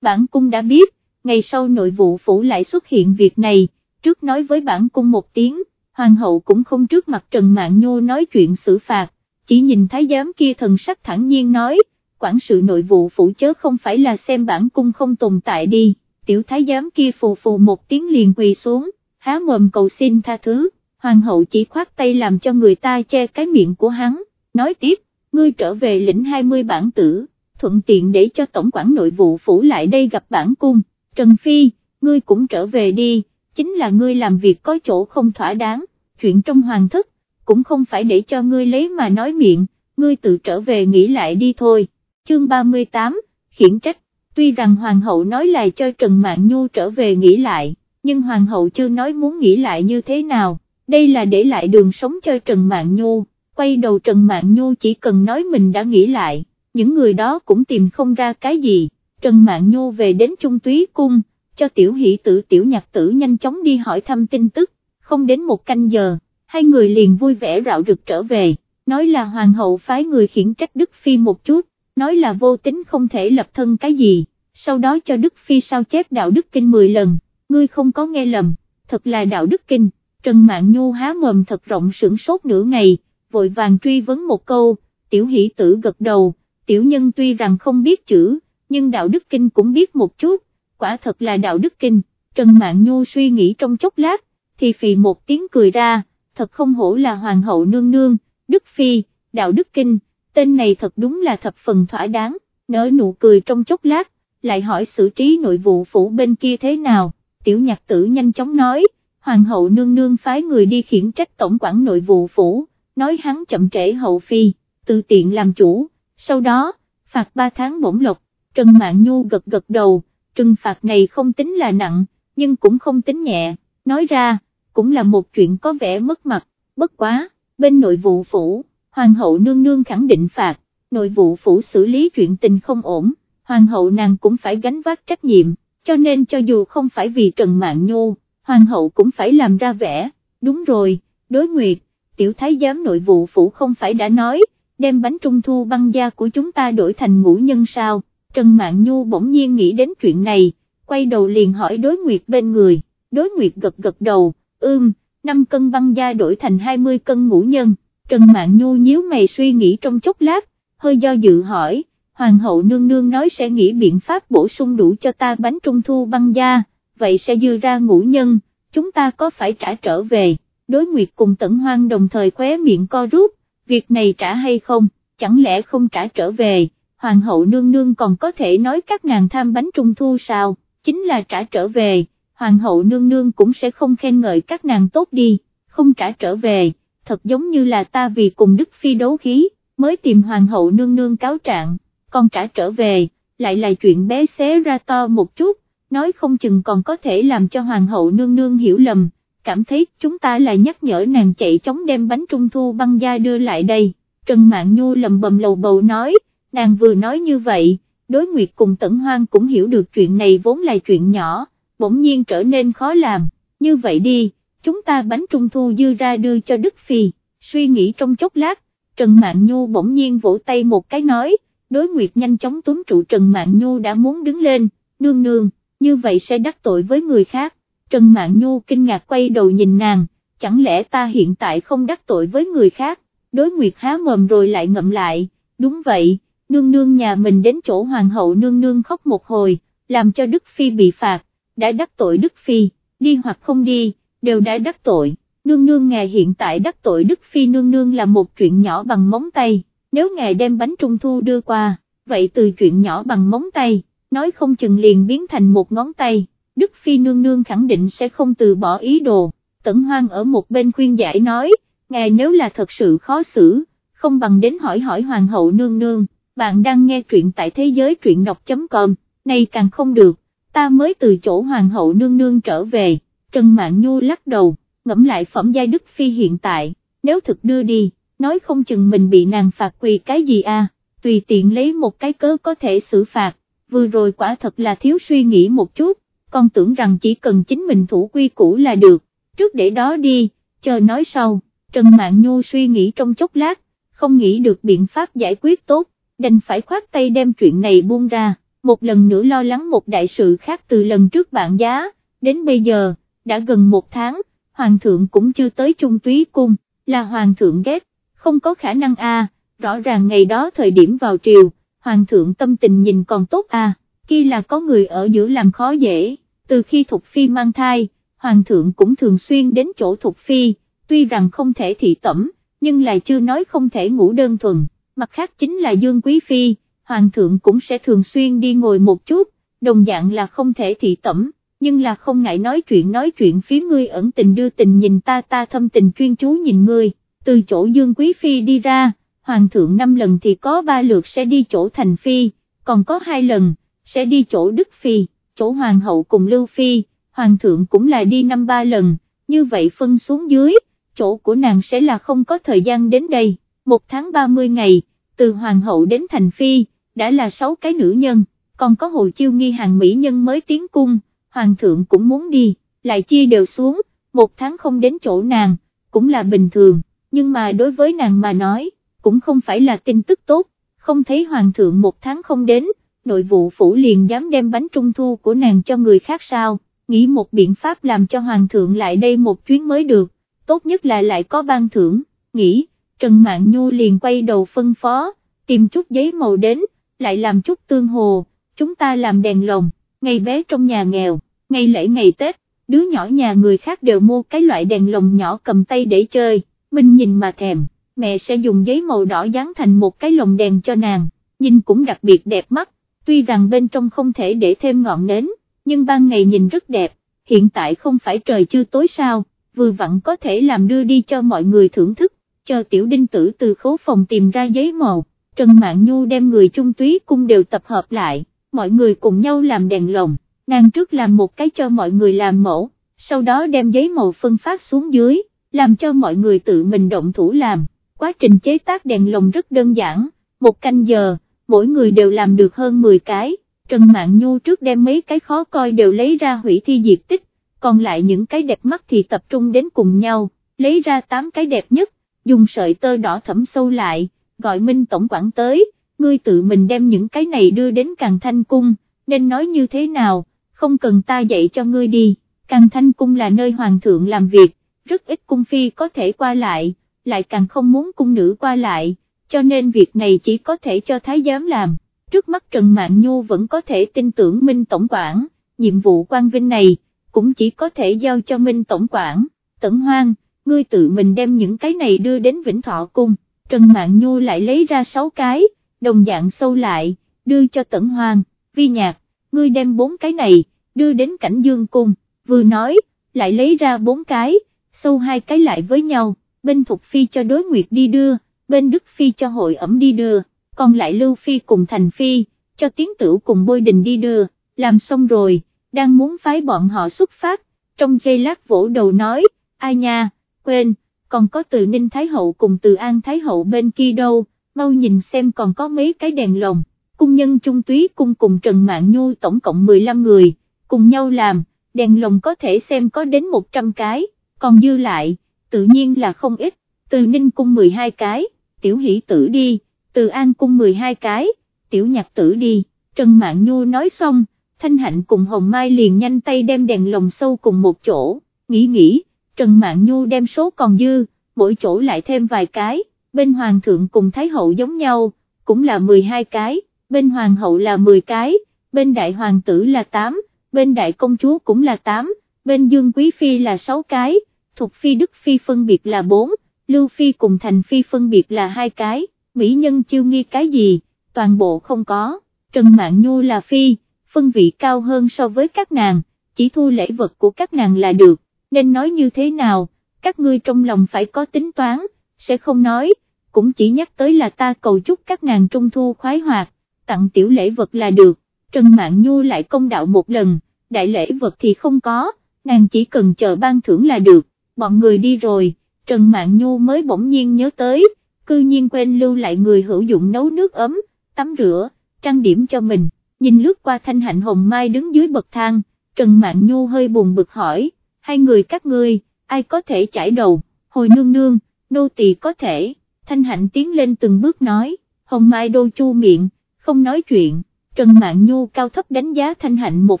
bản cung đã biết, ngày sau nội vụ phủ lại xuất hiện việc này, trước nói với bản cung một tiếng, hoàng hậu cũng không trước mặt Trần mạng Nhu nói chuyện xử phạt, chỉ nhìn thái giám kia thần sắc thẳng nhiên nói, quản sự nội vụ phủ chớ không phải là xem bản cung không tồn tại đi, tiểu thái giám kia phù phù một tiếng liền quỳ xuống, há mồm cầu xin tha thứ, hoàng hậu chỉ khoát tay làm cho người ta che cái miệng của hắn, nói tiếp, ngươi trở về lĩnh 20 bản tử, thuận tiện để cho tổng quản nội vụ phủ lại đây gặp bản cung, Trần Phi, ngươi cũng trở về đi chính là ngươi làm việc có chỗ không thỏa đáng, chuyện trong hoàng thất, cũng không phải để cho ngươi lấy mà nói miệng, ngươi tự trở về nghĩ lại đi thôi. Chương 38, khiển trách, tuy rằng hoàng hậu nói lại cho Trần Mạn Nhu trở về nghĩ lại, nhưng hoàng hậu chưa nói muốn nghĩ lại như thế nào, đây là để lại đường sống cho Trần Mạn Nhu, quay đầu Trần Mạn Nhu chỉ cần nói mình đã nghĩ lại, những người đó cũng tìm không ra cái gì, Trần Mạn Nhu về đến Trung Túy Cung, cho tiểu hỷ tử tiểu nhạc tử nhanh chóng đi hỏi thăm tin tức, không đến một canh giờ, hai người liền vui vẻ rạo rực trở về, nói là hoàng hậu phái người khiển trách Đức Phi một chút, nói là vô tính không thể lập thân cái gì, sau đó cho Đức Phi sao chép đạo đức kinh 10 lần, ngươi không có nghe lầm, thật là đạo đức kinh, Trần Mạn Nhu há mồm thật rộng sửng sốt nửa ngày, vội vàng truy vấn một câu, tiểu hỷ tử gật đầu, tiểu nhân tuy rằng không biết chữ, nhưng đạo đức kinh cũng biết một chút, quả thật là đạo đức kinh, Trần Mạn Nhu suy nghĩ trong chốc lát, thì phì một tiếng cười ra, thật không hổ là hoàng hậu nương nương, Đức Phi, đạo đức kinh, tên này thật đúng là thập phần thỏa đáng, nở nụ cười trong chốc lát, lại hỏi xử trí nội vụ phủ bên kia thế nào, tiểu nhạc tử nhanh chóng nói, hoàng hậu nương nương phái người đi khiển trách tổng quản nội vụ phủ, nói hắn chậm trễ hậu phi, tự tiện làm chủ, sau đó, phạt 3 tháng bổng lộc, Trần mạng Nhu gật gật đầu, trừng phạt này không tính là nặng, nhưng cũng không tính nhẹ, nói ra, cũng là một chuyện có vẻ mất mặt, bất quá, bên nội vụ phủ, hoàng hậu nương nương khẳng định phạt, nội vụ phủ xử lý chuyện tình không ổn, hoàng hậu nàng cũng phải gánh vác trách nhiệm, cho nên cho dù không phải vì Trần Mạng Nhô, hoàng hậu cũng phải làm ra vẻ, đúng rồi, đối nguyệt, tiểu thái giám nội vụ phủ không phải đã nói, đem bánh trung thu băng da của chúng ta đổi thành ngũ nhân sao, Trần Mạn Nhu bỗng nhiên nghĩ đến chuyện này, quay đầu liền hỏi đối nguyệt bên người, đối nguyệt gật gật đầu, ưm, 5 cân băng da đổi thành 20 cân ngũ nhân, Trần Mạn Nhu nhíu mày suy nghĩ trong chốc lát, hơi do dự hỏi, hoàng hậu nương nương nói sẽ nghĩ biện pháp bổ sung đủ cho ta bánh trung thu băng da, vậy sẽ dư ra ngũ nhân, chúng ta có phải trả trở về, đối nguyệt cùng tẩn hoang đồng thời khóe miệng co rút, việc này trả hay không, chẳng lẽ không trả trở về, hoàng hậu nương nương còn có thể nói các nàng tham bánh trung thu sao, chính là trả trở về, hoàng hậu nương nương cũng sẽ không khen ngợi các nàng tốt đi, không trả trở về, thật giống như là ta vì cùng Đức Phi đấu khí, mới tìm hoàng hậu nương nương cáo trạng, còn trả trở về, lại là chuyện bé xé ra to một chút, nói không chừng còn có thể làm cho hoàng hậu nương nương hiểu lầm, cảm thấy chúng ta là nhắc nhở nàng chạy chóng đem bánh trung thu băng da đưa lại đây, Trần Mạn Nhu lầm bầm lầu bầu nói, nàng vừa nói như vậy, đối nguyệt cùng tẩn hoang cũng hiểu được chuyện này vốn là chuyện nhỏ, bỗng nhiên trở nên khó làm, như vậy đi, chúng ta bánh trung thu dư ra đưa cho Đức Phi, suy nghĩ trong chốc lát, Trần Mạn Nhu bỗng nhiên vỗ tay một cái nói, đối nguyệt nhanh chóng túm trụ Trần Mạn Nhu đã muốn đứng lên, nương nương, như vậy sẽ đắc tội với người khác, Trần Mạn Nhu kinh ngạc quay đầu nhìn nàng, chẳng lẽ ta hiện tại không đắc tội với người khác, đối nguyệt há mồm rồi lại ngậm lại, đúng vậy, nương nương nhà mình đến chỗ hoàng hậu nương nương khóc một hồi, làm cho Đức Phi bị phạt, đã đắc tội Đức Phi, đi hoặc không đi, đều đã đắc tội, nương nương ngài hiện tại đắc tội Đức Phi nương nương là một chuyện nhỏ bằng móng tay, nếu ngài đem bánh trung thu đưa qua, vậy từ chuyện nhỏ bằng móng tay, nói không chừng liền biến thành một ngón tay, Đức Phi nương nương khẳng định sẽ không từ bỏ ý đồ, tẩn hoang ở một bên khuyên giải nói, ngài nếu là thật sự khó xử, không bằng đến hỏi hỏi hoàng hậu nương nương, bạn đang nghe truyện tại thế giới truyện đọc.com, này càng không được, ta mới từ chỗ hoàng hậu nương nương trở về, Trần Mạn Nhu lắc đầu, ngẫm lại phẩm giai Đức Phi hiện tại, nếu thực đưa đi, nói không chừng mình bị nàng phạt quỳ cái gì à, tùy tiện lấy một cái cớ có thể xử phạt, vừa rồi quả thật là thiếu suy nghĩ một chút, con tưởng rằng chỉ cần chính mình thủ quy cũ là được, trước để đó đi, chờ nói sau, Trần Mạn Nhu suy nghĩ trong chốc lát, không nghĩ được biện pháp giải quyết tốt, đành phải khoát tay đem chuyện này buông ra, một lần nữa lo lắng một đại sự khác từ lần trước bạn giá, đến bây giờ, đã gần một tháng, Hoàng thượng cũng chưa tới Trung Túy Cung, là Hoàng thượng ghét, không có khả năng a. rõ ràng ngày đó thời điểm vào triều, Hoàng thượng tâm tình nhìn còn tốt a. kia là có người ở giữa làm khó dễ, từ khi Thục Phi mang thai, Hoàng thượng cũng thường xuyên đến chỗ Thục Phi, tuy rằng không thể thị tẩm, nhưng lại chưa nói không thể ngủ đơn thuần mặt khác chính là Dương Quý Phi, Hoàng thượng cũng sẽ thường xuyên đi ngồi một chút, đồng dạng là không thể thị tẩm, nhưng là không ngại nói chuyện nói chuyện phía ngươi ẩn tình đưa tình nhìn ta ta thâm tình chuyên chú nhìn ngươi, từ chỗ Dương Quý Phi đi ra, Hoàng thượng năm lần thì có ba lượt sẽ đi chỗ Thành Phi, còn có hai lần, sẽ đi chỗ Đức Phi, chỗ Hoàng hậu cùng Lưu Phi, Hoàng thượng cũng là đi năm ba lần, như vậy phân xuống dưới, chỗ của nàng sẽ là không có thời gian đến đây. Một tháng 30 ngày, từ hoàng hậu đến thành phi, đã là sáu cái nữ nhân, còn có hồ chiêu nghi hàng mỹ nhân mới tiến cung, hoàng thượng cũng muốn đi, lại chia đều xuống, một tháng không đến chỗ nàng, cũng là bình thường, nhưng mà đối với nàng mà nói, cũng không phải là tin tức tốt, không thấy hoàng thượng một tháng không đến, nội vụ phủ liền dám đem bánh trung thu của nàng cho người khác sao, nghĩ một biện pháp làm cho hoàng thượng lại đây một chuyến mới được, tốt nhất là lại có ban thưởng, nghĩ Trần Mạn Nhu liền quay đầu phân phó, tìm chút giấy màu đến, lại làm chút tương hồ, chúng ta làm đèn lồng, ngày bé trong nhà nghèo, ngày lễ ngày Tết, đứa nhỏ nhà người khác đều mua cái loại đèn lồng nhỏ cầm tay để chơi, mình nhìn mà thèm, mẹ sẽ dùng giấy màu đỏ dán thành một cái lồng đèn cho nàng, nhìn cũng đặc biệt đẹp mắt, tuy rằng bên trong không thể để thêm ngọn nến, nhưng ban ngày nhìn rất đẹp, hiện tại không phải trời chưa tối sao, vừa vặn có thể làm đưa đi cho mọi người thưởng thức. Chờ tiểu đinh tử từ khố phòng tìm ra giấy màu, Trần Mạn Nhu đem người trung túy cung đều tập hợp lại, mọi người cùng nhau làm đèn lồng, nàng trước làm một cái cho mọi người làm mẫu, sau đó đem giấy màu phân phát xuống dưới, làm cho mọi người tự mình động thủ làm, quá trình chế tác đèn lồng rất đơn giản, một canh giờ, mỗi người đều làm được hơn 10 cái, Trần Mạn Nhu trước đem mấy cái khó coi đều lấy ra hủy thi diệt tích, còn lại những cái đẹp mắt thì tập trung đến cùng nhau, lấy ra 8 cái đẹp nhất, dùng sợi tơ đỏ thẩm sâu lại, gọi Minh Tổng quản tới, ngươi tự mình đem những cái này đưa đến Càng Thanh Cung, nên nói như thế nào, không cần ta dạy cho ngươi đi, Càng Thanh Cung là nơi Hoàng thượng làm việc, rất ít cung phi có thể qua lại, lại càng không muốn cung nữ qua lại, cho nên việc này chỉ có thể cho Thái giám làm, trước mắt Trần Mạn Nhu vẫn có thể tin tưởng Minh Tổng quản, nhiệm vụ quan vinh này, cũng chỉ có thể giao cho Minh Tổng quản, tẩn hoang, ngươi tự mình đem những cái này đưa đến Vĩnh Thọ Cung, Trần Mạn Nhu lại lấy ra 6 cái, đồng dạng sâu lại, đưa cho tẩn hoang, vi nhạc, ngươi đem bốn cái này, đưa đến Cảnh Dương Cung, vừa nói, lại lấy ra bốn cái, sâu hai cái lại với nhau, bên Thục Phi cho đối nguyệt đi đưa, bên Đức Phi cho hội ẩm đi đưa, còn lại Lưu Phi cùng Thành Phi, cho tiến tử cùng bôi đình đi đưa, làm xong rồi, đang muốn phái bọn họ xuất phát, trong giây lát vỗ đầu nói, ai nha, quên, còn có từ Ninh Thái Hậu cùng từ An Thái Hậu bên kia đâu, mau nhìn xem còn có mấy cái đèn lồng, cung nhân trung túy cung cùng Trần mạng Nhu tổng cộng 15 người, cùng nhau làm, đèn lồng có thể xem có đến 100 cái, còn dư lại, tự nhiên là không ít, từ Ninh cung 12 cái, tiểu hỷ tử đi, từ An cung 12 cái, tiểu nhạc tử đi, Trần mạng Nhu nói xong, Thanh Hạnh cùng Hồng Mai liền nhanh tay đem đèn lồng sâu cùng một chỗ, nghĩ nghĩ, Trần mạng Nhu đem số còn dư, mỗi chỗ lại thêm vài cái, bên Hoàng thượng cùng Thái hậu giống nhau, cũng là 12 cái, bên Hoàng hậu là 10 cái, bên Đại Hoàng tử là 8, bên Đại Công chúa cũng là 8, bên Dương Quý Phi là 6 cái, Thục Phi Đức Phi phân biệt là 4, Lưu Phi cùng Thành Phi phân biệt là hai cái, Mỹ Nhân chiêu nghi cái gì, toàn bộ không có, Trần Mạn Nhu là Phi, phân vị cao hơn so với các nàng, chỉ thu lễ vật của các nàng là được, nên nói như thế nào, các ngươi trong lòng phải có tính toán, sẽ không nói, cũng chỉ nhắc tới là ta cầu chúc các nàng trung thu khoái hoạt, tặng tiểu lễ vật là được, Trần Mạn Nhu lại công đạo một lần, đại lễ vật thì không có, nàng chỉ cần chờ ban thưởng là được, bọn người đi rồi, Trần Mạn Nhu mới bỗng nhiên nhớ tới, cư nhiên quên lưu lại người hữu dụng nấu nước ấm, tắm rửa, trang điểm cho mình, nhìn lướt qua thanh hạnh hồng mai đứng dưới bậc thang, Trần Mạn Nhu hơi buồn bực hỏi, hai người các ngươi, ai có thể chải đầu, hồi nương nương, nô tỳ có thể, thanh hạnh tiến lên từng bước nói, hồng mai đô chu miệng, không nói chuyện, Trần Mạn Nhu cao thấp đánh giá thanh hạnh một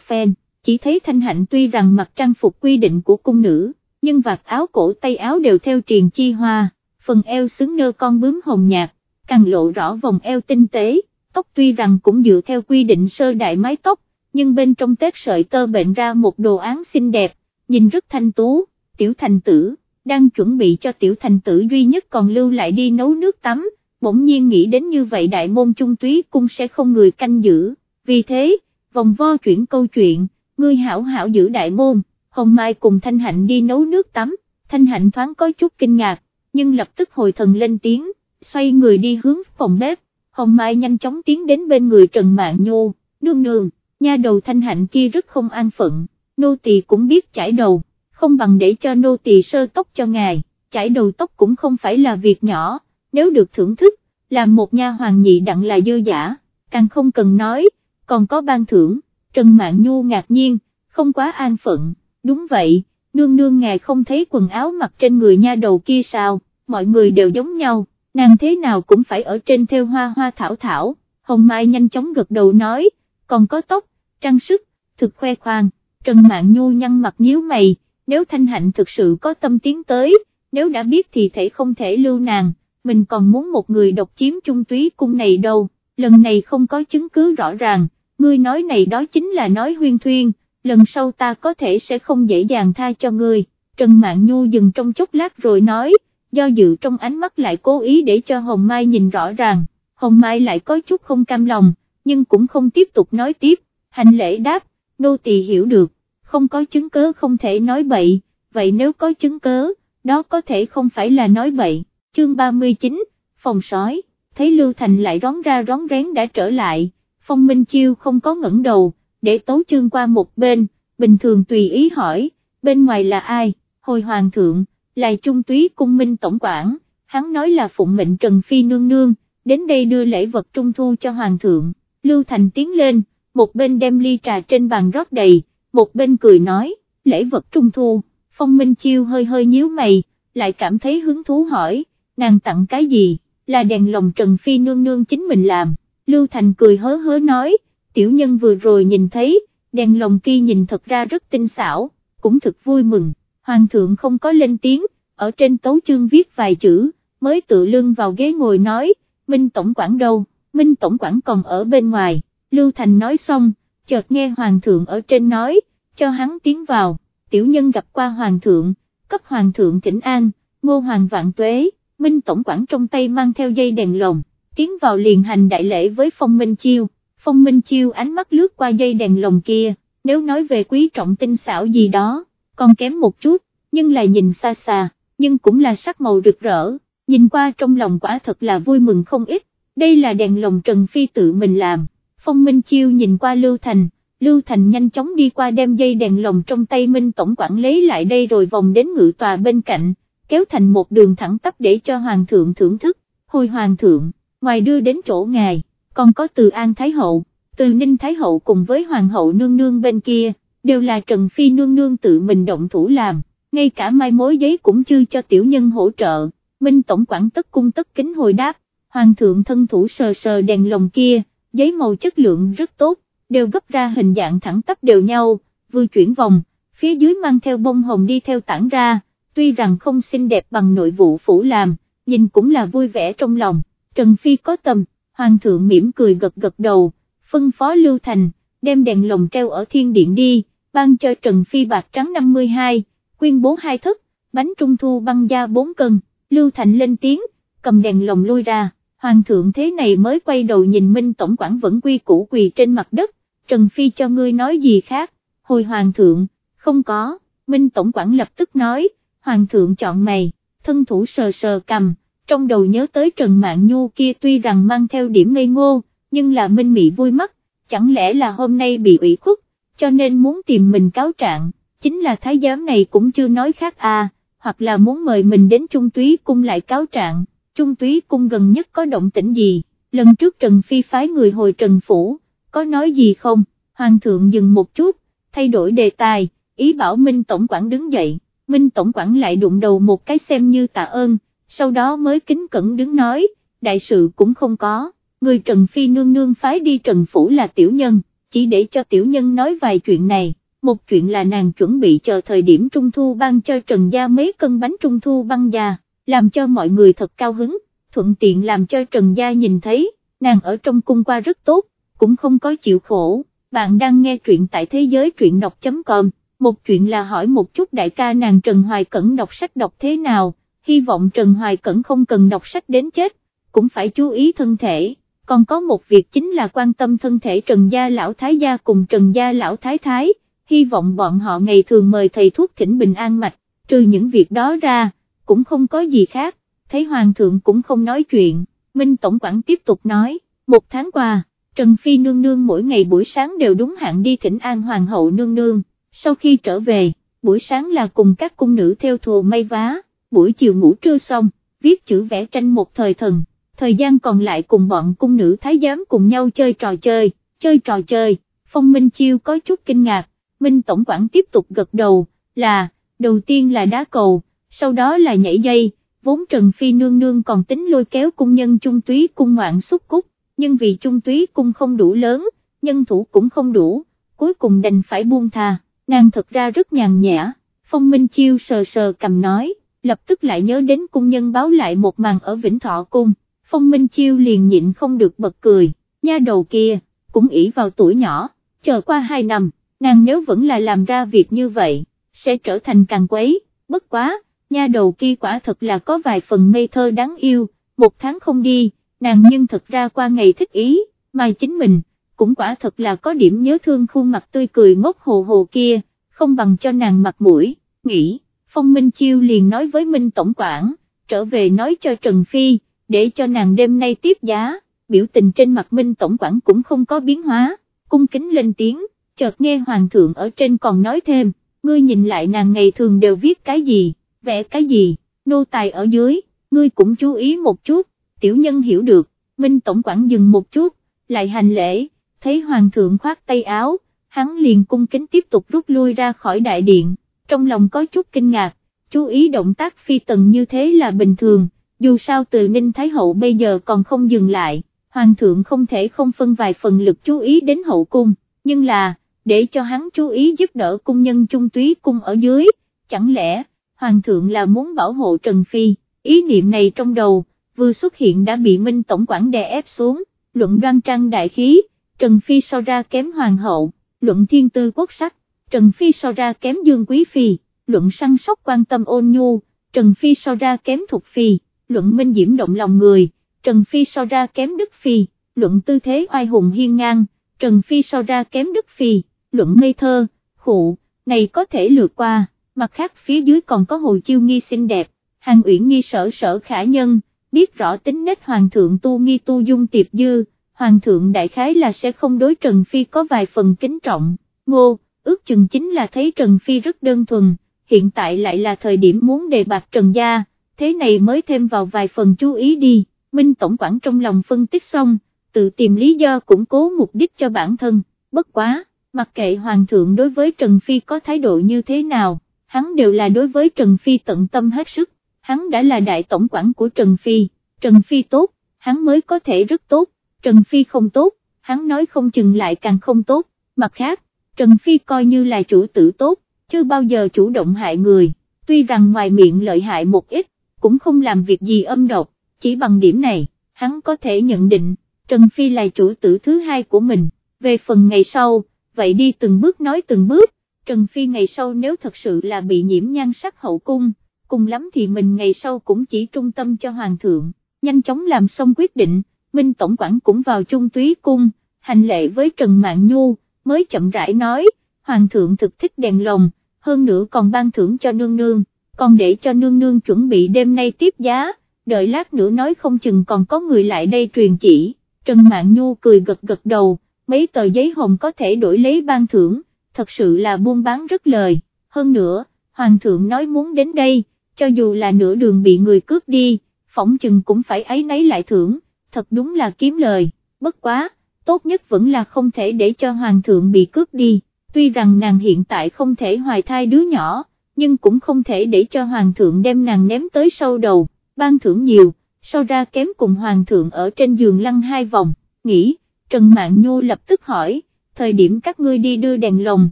phen, chỉ thấy thanh hạnh tuy rằng mặc trang phục quy định của cung nữ, nhưng vạt áo cổ tay áo đều theo triền chi hoa, phần eo xứng nơ con bướm hồng nhạt, càng lộ rõ vòng eo tinh tế, tóc tuy rằng cũng dựa theo quy định sơ đại mái tóc, nhưng bên trong tết sợi tơ bệnh ra một đồ án xinh đẹp, nhìn rất thanh tú, tiểu thành tử, đang chuẩn bị cho tiểu thành tử duy nhất còn lưu lại đi nấu nước tắm, bỗng nhiên nghĩ đến như vậy đại môn trung túy cung sẽ không người canh giữ, vì thế, vòng vo chuyển câu chuyện, ngươi hảo hảo giữ đại môn, Hồng Mai cùng Thanh Hạnh đi nấu nước tắm, Thanh Hạnh thoáng có chút kinh ngạc, nhưng lập tức hồi thần lên tiếng, xoay người đi hướng phòng bếp, Hồng Mai nhanh chóng tiến đến bên người Trần Mạn Nhô, nương nương, nha đầu Thanh Hạnh kia rất không an phận, nô tỳ cũng biết chải đầu, không bằng để cho nô tỳ sơ tóc cho ngài, chải đầu tóc cũng không phải là việc nhỏ, nếu được thưởng thức, làm một nha hoàng nhị đặng là dư giả, càng không cần nói, còn có ban thưởng, Trần Mạn Nhu ngạc nhiên, không quá an phận, đúng vậy, nương nương ngài không thấy quần áo mặc trên người nha đầu kia sao, mọi người đều giống nhau, nàng thế nào cũng phải ở trên theo hoa hoa thảo thảo, Hồng Mai nhanh chóng gật đầu nói, còn có tóc, trang sức, thực khoe khoang, Trần Mạn Nhu nhăn mặt nhíu mày, nếu Thanh Hạnh thực sự có tâm tiến tới, nếu đã biết thì thể không thể lưu nàng, mình còn muốn một người độc chiếm trung túy cung này đâu, lần này không có chứng cứ rõ ràng, ngươi nói này đó chính là nói huyên thuyên, lần sau ta có thể sẽ không dễ dàng tha cho ngươi, Trần Mạn Nhu dừng trong chốc lát rồi nói, do dự trong ánh mắt lại cố ý để cho Hồng Mai nhìn rõ ràng, Hồng Mai lại có chút không cam lòng, nhưng cũng không tiếp tục nói tiếp, hành lễ đáp, nô tỳ hiểu được, không có chứng cớ không thể nói bậy, vậy nếu có chứng cớ, đó có thể không phải là nói bậy, chương 39, phòng sói, thấy Lưu Thành lại rón ra rón rén đã trở lại, Phong Minh Chiêu không có ngẩng đầu, để tấu chương qua một bên, bình thường tùy ý hỏi, bên ngoài là ai, hồi hoàng thượng, là trung túy cung minh tổng quản, hắn nói là phụng mệnh Trần Phi nương nương, đến đây đưa lễ vật trung thu cho hoàng thượng, Lưu Thành tiến lên, một bên đem ly trà trên bàn rót đầy, một bên cười nói, lễ vật trung thu, phong minh chiêu hơi hơi nhíu mày, lại cảm thấy hứng thú hỏi, nàng tặng cái gì, là đèn lồng Trần Phi nương nương chính mình làm, Lưu Thành cười hớ hớ nói, tiểu nhân vừa rồi nhìn thấy, đèn lồng kia nhìn thật ra rất tinh xảo, cũng thật vui mừng, hoàng thượng không có lên tiếng, ở trên tấu chương viết vài chữ, mới tự lưng vào ghế ngồi nói, Minh Tổng quản đâu, Minh Tổng quản còn ở bên ngoài, Lưu Thành nói xong, chợt nghe Hoàng thượng ở trên nói, cho hắn tiến vào, tiểu nhân gặp qua Hoàng thượng, cấp Hoàng thượng thỉnh an, ngô Hoàng vạn tuế, Minh Tổng quản trong tay mang theo dây đèn lồng, tiến vào liền hành đại lễ với Phong Minh Chiêu, Phong Minh Chiêu ánh mắt lướt qua dây đèn lồng kia, nếu nói về quý trọng tinh xảo gì đó, còn kém một chút, nhưng lại nhìn xa xa, nhưng cũng là sắc màu rực rỡ, nhìn qua trong lòng quả thật là vui mừng không ít, đây là đèn lồng Trần Phi tự mình làm, Phong Minh Chiêu nhìn qua Lưu Thành, Lưu Thành nhanh chóng đi qua đem dây đèn lồng trong tay Minh Tổng quản lấy lại đây rồi vòng đến ngự tòa bên cạnh, kéo thành một đường thẳng tắp để cho Hoàng thượng thưởng thức, hồi Hoàng thượng, ngoài đưa đến chỗ ngài, còn có từ An Thái Hậu, từ Ninh Thái Hậu cùng với Hoàng hậu nương nương bên kia, đều là Trần Phi nương nương tự mình động thủ làm, ngay cả mai mối giấy cũng chưa cho tiểu nhân hỗ trợ, Minh Tổng quản tất cung tất kính hồi đáp, Hoàng thượng thân thủ sờ sờ đèn lồng kia, giấy màu chất lượng rất tốt, đều gấp ra hình dạng thẳng tắp đều nhau, vừa chuyển vòng, phía dưới mang theo bông hồng đi theo tản ra, tuy rằng không xinh đẹp bằng nội vụ phủ làm, nhìn cũng là vui vẻ trong lòng, Trần Phi có tầm, Hoàng thượng mỉm cười gật gật đầu, phân phó Lưu Thành, đem đèn lồng treo ở thiên điện đi, ban cho Trần Phi bạc trắng 52, quyên bố hai thức, bánh trung thu băng da 4 cân, Lưu Thành lên tiếng, cầm đèn lồng lui ra, Hoàng thượng thế này mới quay đầu nhìn Minh Tổng quản vẫn quy củ quỳ trên mặt đất, Trần Phi cho ngươi nói gì khác, hồi Hoàng thượng, không có, Minh Tổng quản lập tức nói, Hoàng thượng chọn mày, thân thủ sờ sờ cầm, trong đầu nhớ tới Trần Mạn Nhu kia tuy rằng mang theo điểm ngây ngô, nhưng là minh mị vui mắt, chẳng lẽ là hôm nay bị ủy khuất, cho nên muốn tìm mình cáo trạng, chính là thái giám này cũng chưa nói khác à, hoặc là muốn mời mình đến trung túy cung lại cáo trạng, trung túy cung gần nhất có động tĩnh gì, lần trước Trần Phi phái người hồi Trần Phủ, có nói gì không, Hoàng thượng dừng một chút, thay đổi đề tài, ý bảo Minh Tổng quản đứng dậy, Minh Tổng quản lại đụng đầu một cái xem như tạ ơn, sau đó mới kính cẩn đứng nói, đại sự cũng không có người Trần Phi nương nương phái đi Trần Phủ là tiểu nhân, chỉ để cho tiểu nhân nói vài chuyện này, một chuyện là nàng chuẩn bị chờ thời điểm trung thu ban cho Trần Gia mấy cân bánh trung thu băng già, làm cho mọi người thật cao hứng, thuận tiện làm cho Trần Gia nhìn thấy, nàng ở trong cung qua rất tốt, cũng không có chịu khổ, bạn đang nghe truyện tại thế giới truyện đọc.com, một chuyện là hỏi một chút đại ca nàng Trần Hoài Cẩn đọc sách đọc thế nào, hy vọng Trần Hoài Cẩn không cần đọc sách đến chết, cũng phải chú ý thân thể. Còn có một việc chính là quan tâm thân thể Trần Gia Lão Thái Gia cùng Trần Gia Lão Thái Thái, hy vọng bọn họ ngày thường mời thầy thuốc thỉnh bình an mạch, trừ những việc đó ra, cũng không có gì khác, thấy Hoàng thượng cũng không nói chuyện, Minh Tổng quản tiếp tục nói, một tháng qua, Trần Phi nương nương mỗi ngày buổi sáng đều đúng hạn đi thỉnh an Hoàng hậu nương nương, sau khi trở về, buổi sáng là cùng các cung nữ theo thùa may vá, buổi chiều ngủ trưa xong, viết chữ vẽ tranh một thời thần. Thời gian còn lại cùng bọn cung nữ thái giám cùng nhau chơi trò chơi, chơi trò chơi, Phong Minh Chiêu có chút kinh ngạc, Minh Tổng quản tiếp tục gật đầu, là, đầu tiên là đá cầu, sau đó là nhảy dây, vốn Trần Phi nương nương còn tính lôi kéo cung nhân trung túy cung ngoạn xúc cúc, nhưng vì trung túy cung không đủ lớn, nhân thủ cũng không đủ, cuối cùng đành phải buông thà, nàng thật ra rất nhàn nhã, Phong Minh Chiêu sờ sờ cầm nói, lập tức lại nhớ đến cung nhân báo lại một màn ở Vĩnh Thọ Cung. Phong Minh Chiêu liền nhịn không được bật cười, nha đầu kia, cũng ỷ vào tuổi nhỏ, chờ qua hai năm, nàng nếu vẫn là làm ra việc như vậy, sẽ trở thành càng quấy, bất quá, nha đầu kia quả thật là có vài phần ngây thơ đáng yêu, một tháng không đi, nàng nhưng thật ra qua ngày thích ý, mà chính mình, cũng quả thật là có điểm nhớ thương khuôn mặt tươi cười ngốc hồ hồ kia, không bằng cho nàng mặt mũi, nghĩ, Phong Minh Chiêu liền nói với Minh Tổng quản, trở về nói cho Trần Phi, để cho nàng đêm nay tiếp giá, biểu tình trên mặt Minh Tổng quản cũng không có biến hóa, cung kính lên tiếng, chợt nghe Hoàng thượng ở trên còn nói thêm, ngươi nhìn lại nàng ngày thường đều viết cái gì, vẽ cái gì, nô tài ở dưới, ngươi cũng chú ý một chút, tiểu nhân hiểu được, Minh Tổng quản dừng một chút, lại hành lễ, thấy Hoàng thượng khoát tay áo, hắn liền cung kính tiếp tục rút lui ra khỏi đại điện, trong lòng có chút kinh ngạc, chú ý động tác phi tần như thế là bình thường dù sao từ Ninh Thái Hậu bây giờ còn không dừng lại, Hoàng thượng không thể không phân vài phần lực chú ý đến hậu cung, nhưng là, để cho hắn chú ý giúp đỡ cung nhân trung túy cung ở dưới, chẳng lẽ, Hoàng thượng là muốn bảo hộ Trần Phi, ý niệm này trong đầu, vừa xuất hiện đã bị Minh Tổng quản đè ép xuống, luận đoan trang đại khí, Trần Phi so ra kém hoàng hậu, luận thiên tư quốc sắc, Trần Phi so ra kém dương quý phi, luận săn sóc quan tâm ôn nhu, Trần Phi so ra kém thục phi, luận minh diễm động lòng người, Trần Phi so ra kém đức phi, luận tư thế oai hùng hiên ngang, Trần Phi so ra kém đức phi, luận ngây thơ, khụ, này có thể lượt qua, mặt khác phía dưới còn có hồ chiêu nghi xinh đẹp, hàng uyển nghi sở sở khả nhân, biết rõ tính nết hoàng thượng tu nghi tu dung tiệp dư, hoàng thượng đại khái là sẽ không đối Trần Phi có vài phần kính trọng, ngô, ước chừng chính là thấy Trần Phi rất đơn thuần, hiện tại lại là thời điểm muốn đề bạc Trần Gia, thế này mới thêm vào vài phần chú ý đi, Minh Tổng quản trong lòng phân tích xong, tự tìm lý do củng cố mục đích cho bản thân, bất quá, mặc kệ Hoàng thượng đối với Trần Phi có thái độ như thế nào, hắn đều là đối với Trần Phi tận tâm hết sức, hắn đã là đại tổng quản của Trần Phi, Trần Phi tốt, hắn mới có thể rất tốt, Trần Phi không tốt, hắn nói không chừng lại càng không tốt, mặt khác, Trần Phi coi như là chủ tử tốt, chưa bao giờ chủ động hại người, tuy rằng ngoài miệng lợi hại một ít, cũng không làm việc gì âm độc, chỉ bằng điểm này, hắn có thể nhận định, Trần Phi là chủ tử thứ hai của mình, về phần ngày sau, vậy đi từng bước nói từng bước, Trần Phi ngày sau nếu thật sự là bị nhiễm nhan sắc hậu cung, cùng lắm thì mình ngày sau cũng chỉ trung tâm cho Hoàng thượng, nhanh chóng làm xong quyết định, Minh Tổng quản cũng vào Chung túy cung, hành lệ với Trần Mạng Nhu, mới chậm rãi nói, Hoàng thượng thực thích đèn lồng, hơn nữa còn ban thưởng cho nương nương, còn để cho nương nương chuẩn bị đêm nay tiếp giá, đợi lát nữa nói không chừng còn có người lại đây truyền chỉ, Trần Mạng Nhu cười gật gật đầu, mấy tờ giấy hồng có thể đổi lấy ban thưởng, thật sự là buôn bán rất lời, hơn nữa, Hoàng thượng nói muốn đến đây, cho dù là nửa đường bị người cướp đi, phỏng chừng cũng phải ấy nấy lại thưởng, thật đúng là kiếm lời, bất quá, tốt nhất vẫn là không thể để cho Hoàng thượng bị cướp đi, tuy rằng nàng hiện tại không thể hoài thai đứa nhỏ, nhưng cũng không thể để cho Hoàng thượng đem nàng ném tới sâu đầu, ban thưởng nhiều, sau ra kém cùng Hoàng thượng ở trên giường lăn hai vòng, nghĩ, Trần Mạn Nhu lập tức hỏi, thời điểm các ngươi đi đưa đèn lồng,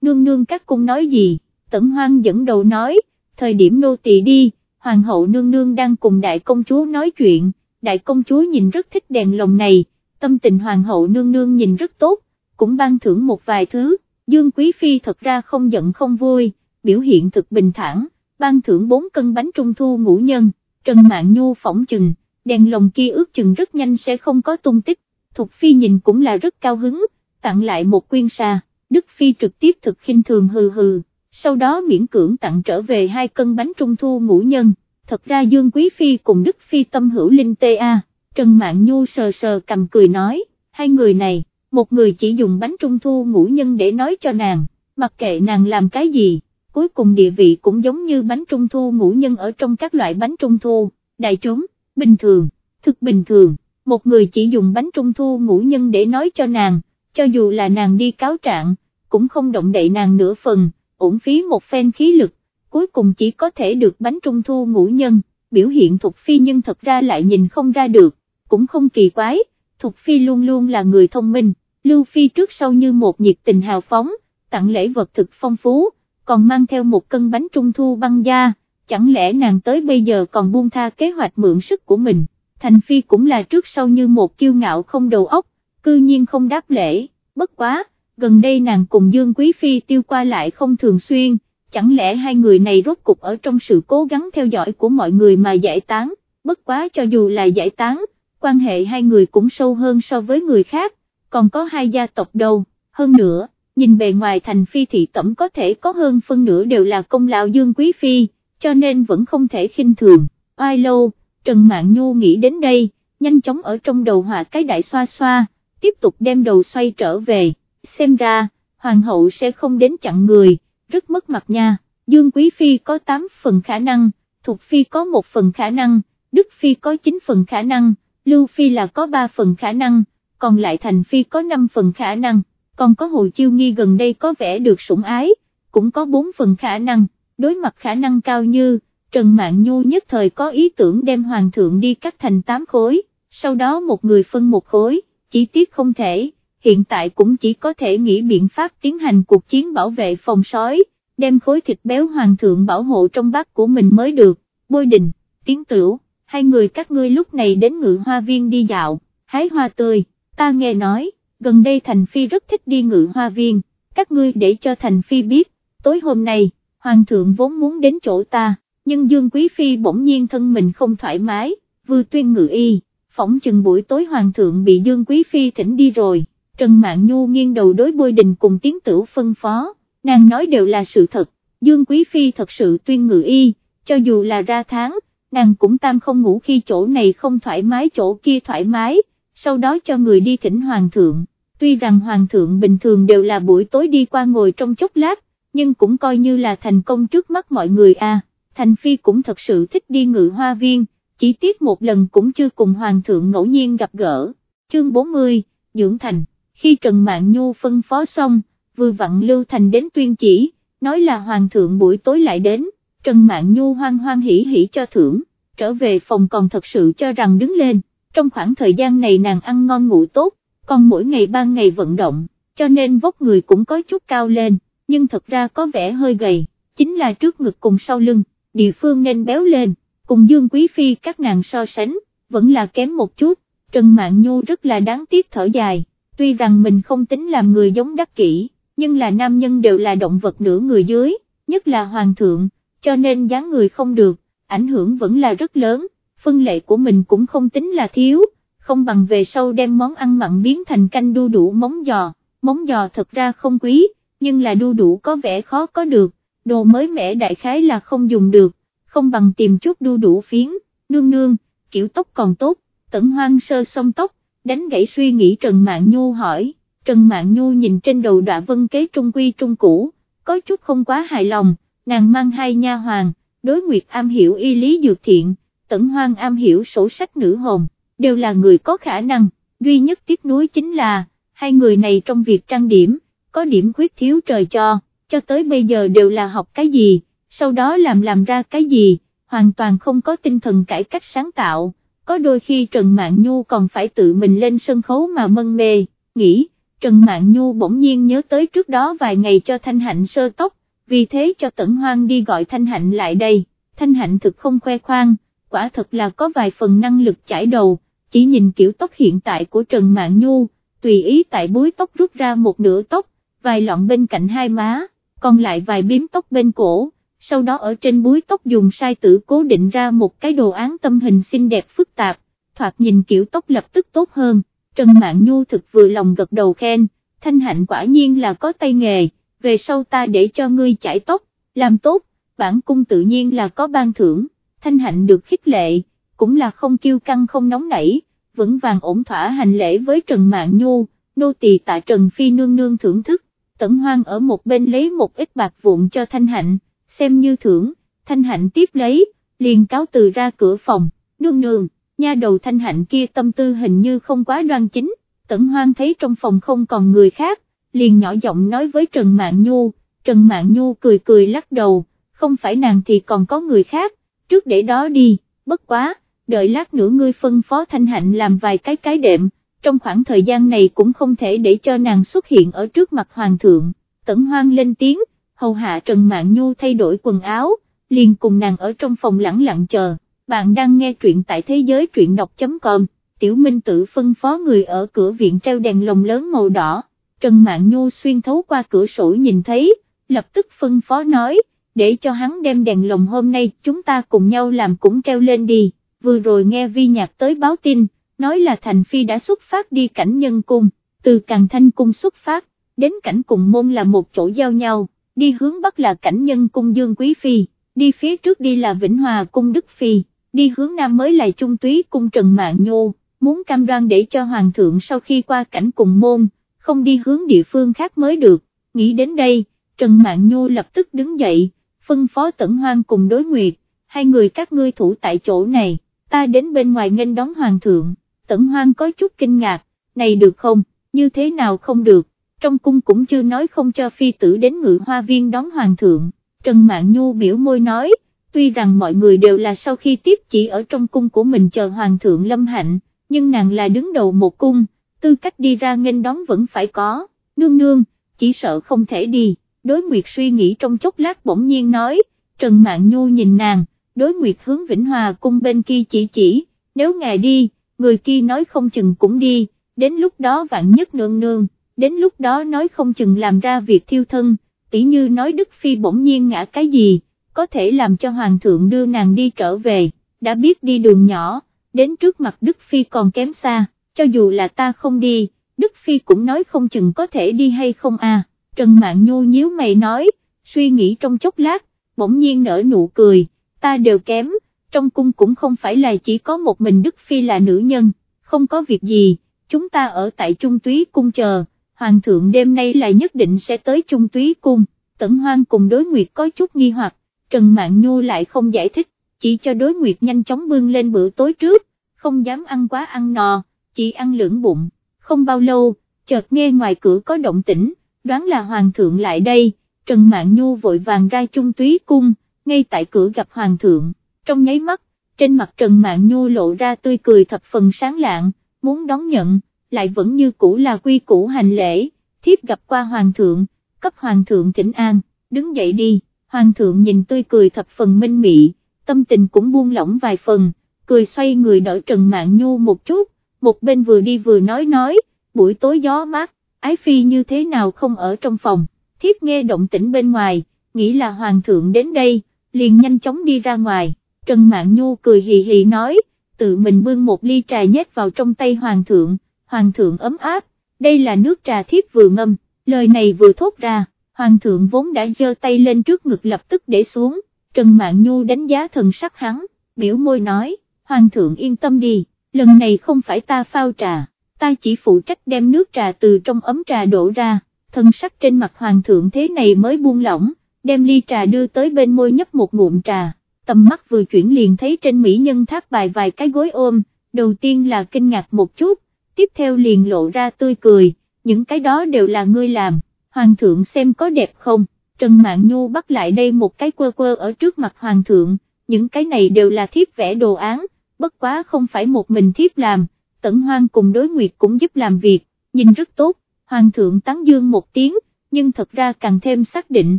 nương nương các cung nói gì, tẩn hoang dẫn đầu nói, thời điểm nô tỳ đi, Hoàng hậu nương nương đang cùng đại công chúa nói chuyện, đại công chúa nhìn rất thích đèn lồng này, tâm tình Hoàng hậu nương nương nhìn rất tốt, cũng ban thưởng một vài thứ, Dương Quý Phi thật ra không giận không vui, biểu hiện thực bình thản, ban thưởng 4 cân bánh trung thu ngũ nhân, Trần Mạn Nhu phỏng chừng, đèn lồng kia ước chừng rất nhanh sẽ không có tung tích, Thục Phi nhìn cũng là rất cao hứng, tặng lại một quyên sa, Đức Phi trực tiếp thực khinh thường hừ hừ, sau đó miễn cưỡng tặng trở về hai cân bánh trung thu ngũ nhân, thật ra Dương Quý Phi cùng Đức Phi tâm hữu linh tê a, Trần Mạn Nhu sờ sờ cầm cười nói, hai người này, một người chỉ dùng bánh trung thu ngũ nhân để nói cho nàng, mặc kệ nàng làm cái gì, cuối cùng địa vị cũng giống như bánh trung thu ngũ nhân ở trong các loại bánh trung thu, đại chúng, bình thường, thực bình thường, một người chỉ dùng bánh trung thu ngũ nhân để nói cho nàng, cho dù là nàng đi cáo trạng, cũng không động đậy nàng nửa phần, ổn phí một phen khí lực, cuối cùng chỉ có thể được bánh trung thu ngũ nhân, biểu hiện Thục Phi nhưng thật ra lại nhìn không ra được, cũng không kỳ quái, Thục Phi luôn luôn là người thông minh, Lưu Phi trước sau như một nhiệt tình hào phóng, tặng lễ vật thực phong phú, còn mang theo một cân bánh trung thu băng da, chẳng lẽ nàng tới bây giờ còn buông tha kế hoạch mượn sức của mình, Thành Phi cũng là trước sau như một kiêu ngạo không đầu óc, cư nhiên không đáp lễ, bất quá, gần đây nàng cùng Dương Quý Phi tiêu qua lại không thường xuyên, chẳng lẽ hai người này rốt cục ở trong sự cố gắng theo dõi của mọi người mà giải tán, bất quá cho dù là giải tán, quan hệ hai người cũng sâu hơn so với người khác, còn có hai gia tộc đâu, hơn nữa, nhìn bề ngoài thành phi thị tẩm có thể có hơn phân nửa đều là công lao Dương Quý Phi, cho nên vẫn không thể khinh thường, ai lâu, Trần mạng Nhu nghĩ đến đây, nhanh chóng ở trong đầu hòa cái đại xoa xoa, tiếp tục đem đầu xoay trở về, xem ra, hoàng hậu sẽ không đến chặn người, rất mất mặt nha, Dương Quý Phi có 8 phần khả năng, Thục Phi có 1 phần khả năng, Đức Phi có 9 phần khả năng, Lưu Phi là có 3 phần khả năng, còn lại Thành Phi có 5 phần khả năng, còn có Hồ Chiêu Nghi gần đây có vẻ được sủng ái, cũng có 4 phần khả năng, đối mặt khả năng cao như, Trần Mạn Nhu nhất thời có ý tưởng đem Hoàng thượng đi cắt thành 8 khối, sau đó một người phân một khối, chỉ tiếc không thể, hiện tại cũng chỉ có thể nghĩ biện pháp tiến hành cuộc chiến bảo vệ phòng sói, đem khối thịt béo Hoàng thượng bảo hộ trong bát của mình mới được, bôi đình, tiến tửu, hai người các ngươi lúc này đến ngự hoa viên đi dạo, hái hoa tươi ta nghe nói, gần đây Thành Phi rất thích đi ngự hoa viên, các ngươi để cho Thành Phi biết, tối hôm nay, Hoàng thượng vốn muốn đến chỗ ta, nhưng Dương Quý Phi bỗng nhiên thân mình không thoải mái, vừa tuyên ngự y, phỏng chừng buổi tối Hoàng thượng bị Dương Quý Phi thỉnh đi rồi, Trần Mạn Nhu nghiêng đầu đối bôi đình cùng tiến tử phân phó, nàng nói đều là sự thật, Dương Quý Phi thật sự tuyên ngự y, cho dù là ra tháng, nàng cũng tam không ngủ khi chỗ này không thoải mái chỗ kia thoải mái, sau đó cho người đi thỉnh Hoàng thượng, tuy rằng Hoàng thượng bình thường đều là buổi tối đi qua ngồi trong chốc lát, nhưng cũng coi như là thành công trước mắt mọi người a. Thành Phi cũng thật sự thích đi ngự hoa viên, chỉ tiếc một lần cũng chưa cùng Hoàng thượng ngẫu nhiên gặp gỡ. Chương 40, Dưỡng Thành, khi Trần Mạn Nhu phân phó xong, vừa vặn Lưu Thành đến tuyên chỉ, nói là Hoàng thượng buổi tối lại đến, Trần Mạn Nhu hoan hoan hỉ hỉ cho thưởng, trở về phòng còn thật sự cho rằng đứng lên, trong khoảng thời gian này nàng ăn ngon ngủ tốt, còn mỗi ngày ba ngày vận động, cho nên vóc người cũng có chút cao lên, nhưng thật ra có vẻ hơi gầy, chính là trước ngực cùng sau lưng, địa phương nên béo lên, cùng Dương Quý Phi các nàng so sánh, vẫn là kém một chút, Trần Mạn Nhu rất là đáng tiếc thở dài, tuy rằng mình không tính làm người giống đắc kỷ, nhưng là nam nhân đều là động vật nửa người dưới, nhất là hoàng thượng, cho nên dáng người không được, ảnh hưởng vẫn là rất lớn, phân lệ của mình cũng không tính là thiếu, không bằng về sau đem món ăn mặn biến thành canh đu đủ móng giò, móng giò thật ra không quý, nhưng là đu đủ có vẻ khó có được, đồ mới mẻ đại khái là không dùng được, không bằng tìm chút đu đủ phiến, nương nương, kiểu tóc còn tốt, tẩn hoang sơ xong tóc, đánh gãy suy nghĩ Trần Mạn Nhu hỏi, Trần Mạn Nhu nhìn trên đầu đọa vân kế trung quy trung cũ, có chút không quá hài lòng, nàng mang hai nha hoàng, đối nguyệt am hiểu y lý dược thiện, tẩn hoang am hiểu sổ sách nữ hồn, đều là người có khả năng, duy nhất tiếc nuối chính là, hai người này trong việc trang điểm, có điểm khuyết thiếu trời cho, cho tới bây giờ đều là học cái gì, sau đó làm làm ra cái gì, hoàn toàn không có tinh thần cải cách sáng tạo, có đôi khi Trần Mạn Nhu còn phải tự mình lên sân khấu mà mân mê, nghĩ, Trần Mạn Nhu bỗng nhiên nhớ tới trước đó vài ngày cho Thanh Hạnh sơ tóc, vì thế cho Tẩn Hoang đi gọi Thanh Hạnh lại đây, Thanh Hạnh thực không khoe khoang, quả thật là có vài phần năng lực chải đầu, chỉ nhìn kiểu tóc hiện tại của Trần Mạn Nhu, tùy ý tại búi tóc rút ra một nửa tóc, vài lọn bên cạnh hai má, còn lại vài biếm tóc bên cổ, sau đó ở trên búi tóc dùng sai tử cố định ra một cái đồ án tâm hình xinh đẹp phức tạp, thoạt nhìn kiểu tóc lập tức tốt hơn, Trần Mạn Nhu thực vừa lòng gật đầu khen, thanh hạnh quả nhiên là có tay nghề, về sau ta để cho ngươi chải tóc, làm tốt, bản cung tự nhiên là có ban thưởng, thanh hạnh được khích lệ, cũng là không kiêu căng không nóng nảy, vững vàng ổn thỏa hành lễ với Trần Mạn Nhu, nô tỳ tạ Trần Phi nương nương thưởng thức, tẩn hoang ở một bên lấy một ít bạc vụn cho thanh hạnh, xem như thưởng, thanh hạnh tiếp lấy, liền cáo từ ra cửa phòng, nương nương, nha đầu thanh hạnh kia tâm tư hình như không quá đoan chính, tẩn hoang thấy trong phòng không còn người khác, liền nhỏ giọng nói với Trần mạng Nhu, Trần mạng Nhu cười cười lắc đầu, không phải nàng thì còn có người khác, trước để đó đi, bất quá, đợi lát nữa ngươi phân phó thanh hạnh làm vài cái cái đệm, trong khoảng thời gian này cũng không thể để cho nàng xuất hiện ở trước mặt hoàng thượng, tẩn hoang lên tiếng, hầu hạ Trần Mạn Nhu thay đổi quần áo, liền cùng nàng ở trong phòng lặng lặng chờ, bạn đang nghe truyện tại thế giới truyện đọc.com, tiểu minh tự phân phó người ở cửa viện treo đèn lồng lớn màu đỏ, Trần Mạn Nhu xuyên thấu qua cửa sổ nhìn thấy, lập tức phân phó nói, để cho hắn đem đèn lồng hôm nay chúng ta cùng nhau làm cũng treo lên đi, vừa rồi nghe vi nhạc tới báo tin, nói là Thành Phi đã xuất phát đi cảnh nhân cung, từ Càng Thanh Cung xuất phát, đến cảnh cùng môn là một chỗ giao nhau, đi hướng Bắc là cảnh nhân cung Dương Quý Phi, đi phía trước đi là Vĩnh Hòa Cung Đức Phi, đi hướng Nam mới là Trung Túy Cung Trần Mạng Nhô, muốn cam đoan để cho Hoàng thượng sau khi qua cảnh cùng môn, không đi hướng địa phương khác mới được, nghĩ đến đây, Trần Mạng Nhô lập tức đứng dậy, phân phó Tẩn Hoang cùng đối nguyệt, hai người các ngươi thủ tại chỗ này, ta đến bên ngoài nghênh đón Hoàng thượng. Tẩn Hoang có chút kinh ngạc, này được không, như thế nào không được, trong cung cũng chưa nói không cho phi tử đến ngự hoa viên đón hoàng thượng, Trần Mạn Nhu biểu môi nói, tuy rằng mọi người đều là sau khi tiếp chỉ ở trong cung của mình chờ hoàng thượng lâm hạnh, nhưng nàng là đứng đầu một cung, tư cách đi ra nghênh đón vẫn phải có, nương nương, chỉ sợ không thể đi, đối nguyệt suy nghĩ trong chốc lát bỗng nhiên nói, Trần Mạn Nhu nhìn nàng, đối nguyệt hướng Vĩnh Hòa cung bên kia chỉ chỉ, nếu ngài đi, người kia nói không chừng cũng đi, đến lúc đó vạn nhất nương nương, đến lúc đó nói không chừng làm ra việc thiêu thân, tỉ như nói Đức Phi bỗng nhiên ngã cái gì, có thể làm cho Hoàng thượng đưa nàng đi trở về, đã biết đi đường nhỏ, đến trước mặt Đức Phi còn kém xa, cho dù là ta không đi, Đức Phi cũng nói không chừng có thể đi hay không à, Trần Mạn Nhu nhíu mày nói, suy nghĩ trong chốc lát, bỗng nhiên nở nụ cười, ta đều kém, trong cung cũng không phải là chỉ có một mình Đức Phi là nữ nhân, không có việc gì, chúng ta ở tại Trung Túy Cung chờ, Hoàng thượng đêm nay là nhất định sẽ tới Trung Túy Cung, Tẩn Hoang cùng đối nguyệt có chút nghi hoặc, Trần Mạn Nhu lại không giải thích, chỉ cho đối nguyệt nhanh chóng bưng lên bữa tối trước, không dám ăn quá ăn no, chỉ ăn lưỡng bụng, không bao lâu, chợt nghe ngoài cửa có động tĩnh, đoán là Hoàng thượng lại đây, Trần Mạn Nhu vội vàng ra Trung Túy Cung, ngay tại cửa gặp Hoàng thượng, trong nháy mắt, trên mặt Trần Mạn Nhu lộ ra tươi cười thập phần sáng lạng, muốn đón nhận, lại vẫn như cũ là quy củ hành lễ, thiếp gặp qua Hoàng thượng, cấp Hoàng thượng thỉnh an, đứng dậy đi, Hoàng thượng nhìn tươi cười thập phần minh mị, tâm tình cũng buông lỏng vài phần, cười xoay người đỡ Trần mạng Nhu một chút, một bên vừa đi vừa nói nói, buổi tối gió mát, ái phi như thế nào không ở trong phòng, thiếp nghe động tĩnh bên ngoài, nghĩ là Hoàng thượng đến đây, liền nhanh chóng đi ra ngoài. Trần mạng Nhu cười hì hì nói, tự mình bưng một ly trà nhét vào trong tay Hoàng thượng, Hoàng thượng ấm áp, đây là nước trà thiếp vừa ngâm, lời này vừa thốt ra, Hoàng thượng vốn đã giơ tay lên trước ngực lập tức để xuống, Trần Mạn Nhu đánh giá thần sắc hắn, biểu môi nói, Hoàng thượng yên tâm đi, lần này không phải ta phao trà, ta chỉ phụ trách đem nước trà từ trong ấm trà đổ ra, thần sắc trên mặt Hoàng thượng thế này mới buông lỏng, đem ly trà đưa tới bên môi nhấp một ngụm trà tầm mắt vừa chuyển liền thấy trên mỹ nhân tháp bài vài cái gối ôm, đầu tiên là kinh ngạc một chút, tiếp theo liền lộ ra tươi cười, những cái đó đều là ngươi làm, hoàng thượng xem có đẹp không, Trần Mạn Nhu bắt lại đây một cái quơ quơ ở trước mặt hoàng thượng, những cái này đều là thiếp vẽ đồ án, bất quá không phải một mình thiếp làm, tẩn hoang cùng đối nguyệt cũng giúp làm việc, nhìn rất tốt, hoàng thượng tán dương một tiếng, nhưng thật ra càng thêm xác định,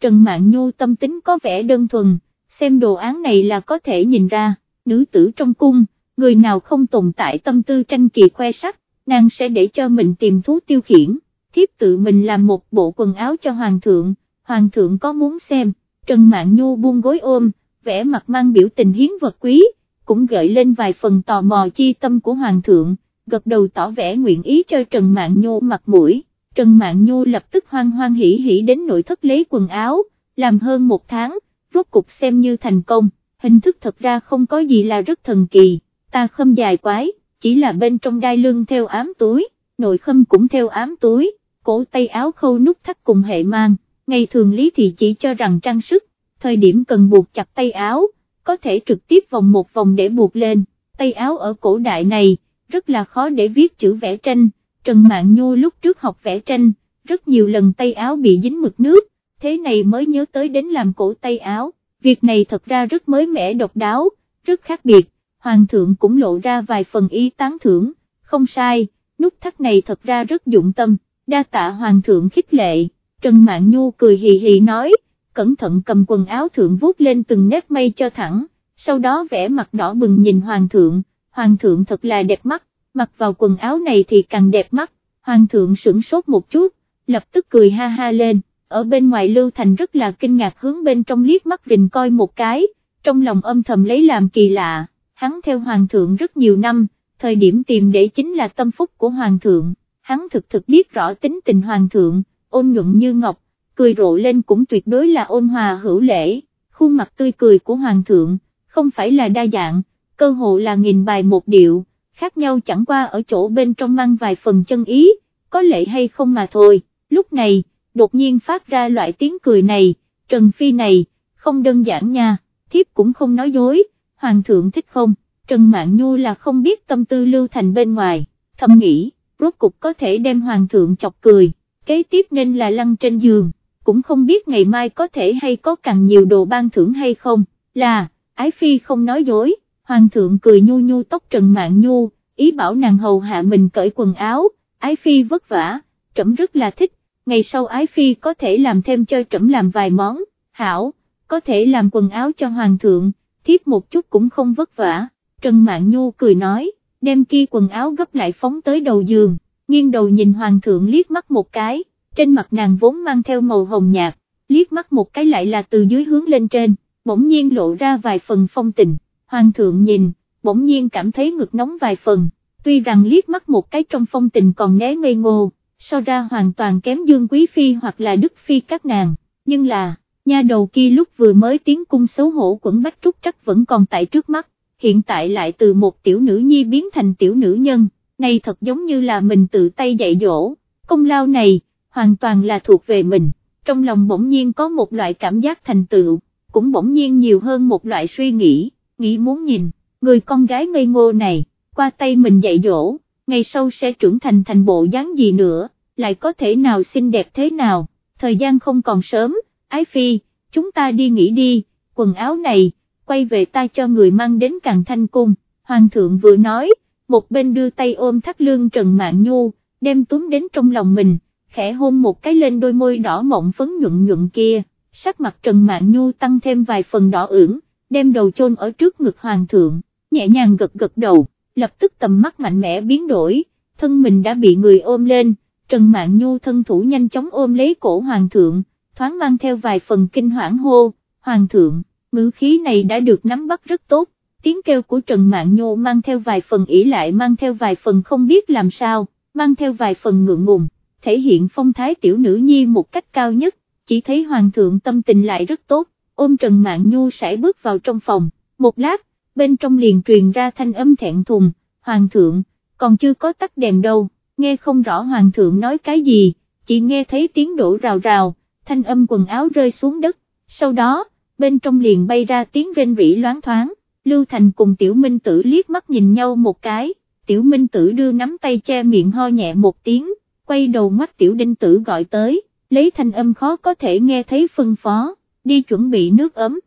Trần Mạn Nhu tâm tính có vẻ đơn thuần, xem đồ án này là có thể nhìn ra, nữ tử trong cung, người nào không tồn tại tâm tư tranh kỳ khoe sắc, nàng sẽ để cho mình tìm thú tiêu khiển, thiếp tự mình làm một bộ quần áo cho hoàng thượng, hoàng thượng có muốn xem, Trần Mạn Nhu buông gối ôm, vẻ mặt mang biểu tình hiến vật quý, cũng gợi lên vài phần tò mò chi tâm của hoàng thượng, gật đầu tỏ vẻ nguyện ý cho Trần Mạn Nhu mặt mũi, Trần Mạn Nhu lập tức hoang hoang hỉ hỉ đến nội thất lấy quần áo, làm hơn một tháng, rốt cục xem như thành công, hình thức thật ra không có gì là rất thần kỳ, ta khâm dài quái, chỉ là bên trong đai lưng theo ám túi, nội khâm cũng theo ám túi, cổ tay áo khâu nút thắt cùng hệ mang, ngày thường lý thì chỉ cho rằng trang sức, thời điểm cần buộc chặt tay áo, có thể trực tiếp vòng một vòng để buộc lên, tay áo ở cổ đại này, rất là khó để viết chữ vẽ tranh, Trần mạng Nhu lúc trước học vẽ tranh, rất nhiều lần tay áo bị dính mực nước, thế này mới nhớ tới đến làm cổ tay áo, việc này thật ra rất mới mẻ độc đáo, rất khác biệt, hoàng thượng cũng lộ ra vài phần ý tán thưởng, không sai, nút thắt này thật ra rất dụng tâm, đa tạ hoàng thượng khích lệ, Trần Mạn Nhu cười hì hì nói, cẩn thận cầm quần áo thượng vuốt lên từng nếp mây cho thẳng, sau đó vẽ mặt đỏ bừng nhìn hoàng thượng, hoàng thượng thật là đẹp mắt, mặc vào quần áo này thì càng đẹp mắt, hoàng thượng sửng sốt một chút, lập tức cười ha ha lên. Ở bên ngoài Lưu Thành rất là kinh ngạc hướng bên trong liếc mắt rình coi một cái, trong lòng âm thầm lấy làm kỳ lạ, hắn theo Hoàng thượng rất nhiều năm, thời điểm tìm để chính là tâm phúc của Hoàng thượng, hắn thực thực biết rõ tính tình Hoàng thượng, ôn nhuận như ngọc, cười rộ lên cũng tuyệt đối là ôn hòa hữu lễ, khuôn mặt tươi cười của Hoàng thượng, không phải là đa dạng, cơ hộ là nghìn bài một điệu, khác nhau chẳng qua ở chỗ bên trong mang vài phần chân ý, có lệ hay không mà thôi, lúc này, đột nhiên phát ra loại tiếng cười này, Trần Phi này, không đơn giản nha, thiếp cũng không nói dối, Hoàng thượng thích không, Trần Mạn Nhu là không biết tâm tư lưu thành bên ngoài, thầm nghĩ, rốt cục có thể đem Hoàng thượng chọc cười, kế tiếp nên là lăn trên giường, cũng không biết ngày mai có thể hay có càng nhiều đồ ban thưởng hay không, là, Ái Phi không nói dối, Hoàng thượng cười nhu nhu tóc Trần Mạn Nhu, ý bảo nàng hầu hạ mình cởi quần áo, Ái Phi vất vả, trẫm rất là thích, ngày sau ái phi có thể làm thêm cho trẫm làm vài món, hảo, có thể làm quần áo cho hoàng thượng, thiếp một chút cũng không vất vả, Trần Mạn Nhu cười nói, đem kia quần áo gấp lại phóng tới đầu giường, nghiêng đầu nhìn hoàng thượng liếc mắt một cái, trên mặt nàng vốn mang theo màu hồng nhạt, liếc mắt một cái lại là từ dưới hướng lên trên, bỗng nhiên lộ ra vài phần phong tình, hoàng thượng nhìn, bỗng nhiên cảm thấy ngực nóng vài phần, tuy rằng liếc mắt một cái trong phong tình còn né ngây ngô, so ra hoàn toàn kém Dương Quý Phi hoặc là Đức Phi các nàng, nhưng là, nha đầu kia lúc vừa mới tiến cung xấu hổ quẩn bách trúc trắc vẫn còn tại trước mắt, hiện tại lại từ một tiểu nữ nhi biến thành tiểu nữ nhân, này thật giống như là mình tự tay dạy dỗ, công lao này, hoàn toàn là thuộc về mình, trong lòng bỗng nhiên có một loại cảm giác thành tựu, cũng bỗng nhiên nhiều hơn một loại suy nghĩ, nghĩ muốn nhìn, người con gái ngây ngô này, qua tay mình dạy dỗ, ngày sau sẽ trưởng thành thành bộ dáng gì nữa, lại có thể nào xinh đẹp thế nào, thời gian không còn sớm, ái phi, chúng ta đi nghỉ đi, quần áo này, quay về ta cho người mang đến càng thanh cung, hoàng thượng vừa nói, một bên đưa tay ôm thắt lưng Trần Mạn Nhu, đem túm đến trong lòng mình, khẽ hôn một cái lên đôi môi đỏ mọng phấn nhuận nhuận kia, sắc mặt Trần Mạn Nhu tăng thêm vài phần đỏ ửng, đem đầu chôn ở trước ngực hoàng thượng, nhẹ nhàng gật gật đầu, lập tức tầm mắt mạnh mẽ biến đổi, thân mình đã bị người ôm lên, Trần Mạn Nhu thân thủ nhanh chóng ôm lấy cổ hoàng thượng, thoáng mang theo vài phần kinh hoảng hô, hoàng thượng, ngữ khí này đã được nắm bắt rất tốt, tiếng kêu của Trần Mạn Nhu mang theo vài phần ỷ lại mang theo vài phần không biết làm sao, mang theo vài phần ngượng ngùng, thể hiện phong thái tiểu nữ nhi một cách cao nhất, chỉ thấy hoàng thượng tâm tình lại rất tốt, ôm Trần Mạn Nhu sẽ bước vào trong phòng, một lát, bên trong liền truyền ra thanh âm thẹn thùng, hoàng thượng, còn chưa có tắt đèn đâu, nghe không rõ hoàng thượng nói cái gì, chỉ nghe thấy tiếng đổ rào rào, thanh âm quần áo rơi xuống đất, sau đó, bên trong liền bay ra tiếng rên rỉ loáng thoáng, Lưu Thành cùng Tiểu Minh Tử liếc mắt nhìn nhau một cái, Tiểu Minh Tử đưa nắm tay che miệng ho nhẹ một tiếng, quay đầu mắt Tiểu Đinh Tử gọi tới, lấy thanh âm khó có thể nghe thấy phân phó, đi chuẩn bị nước ấm.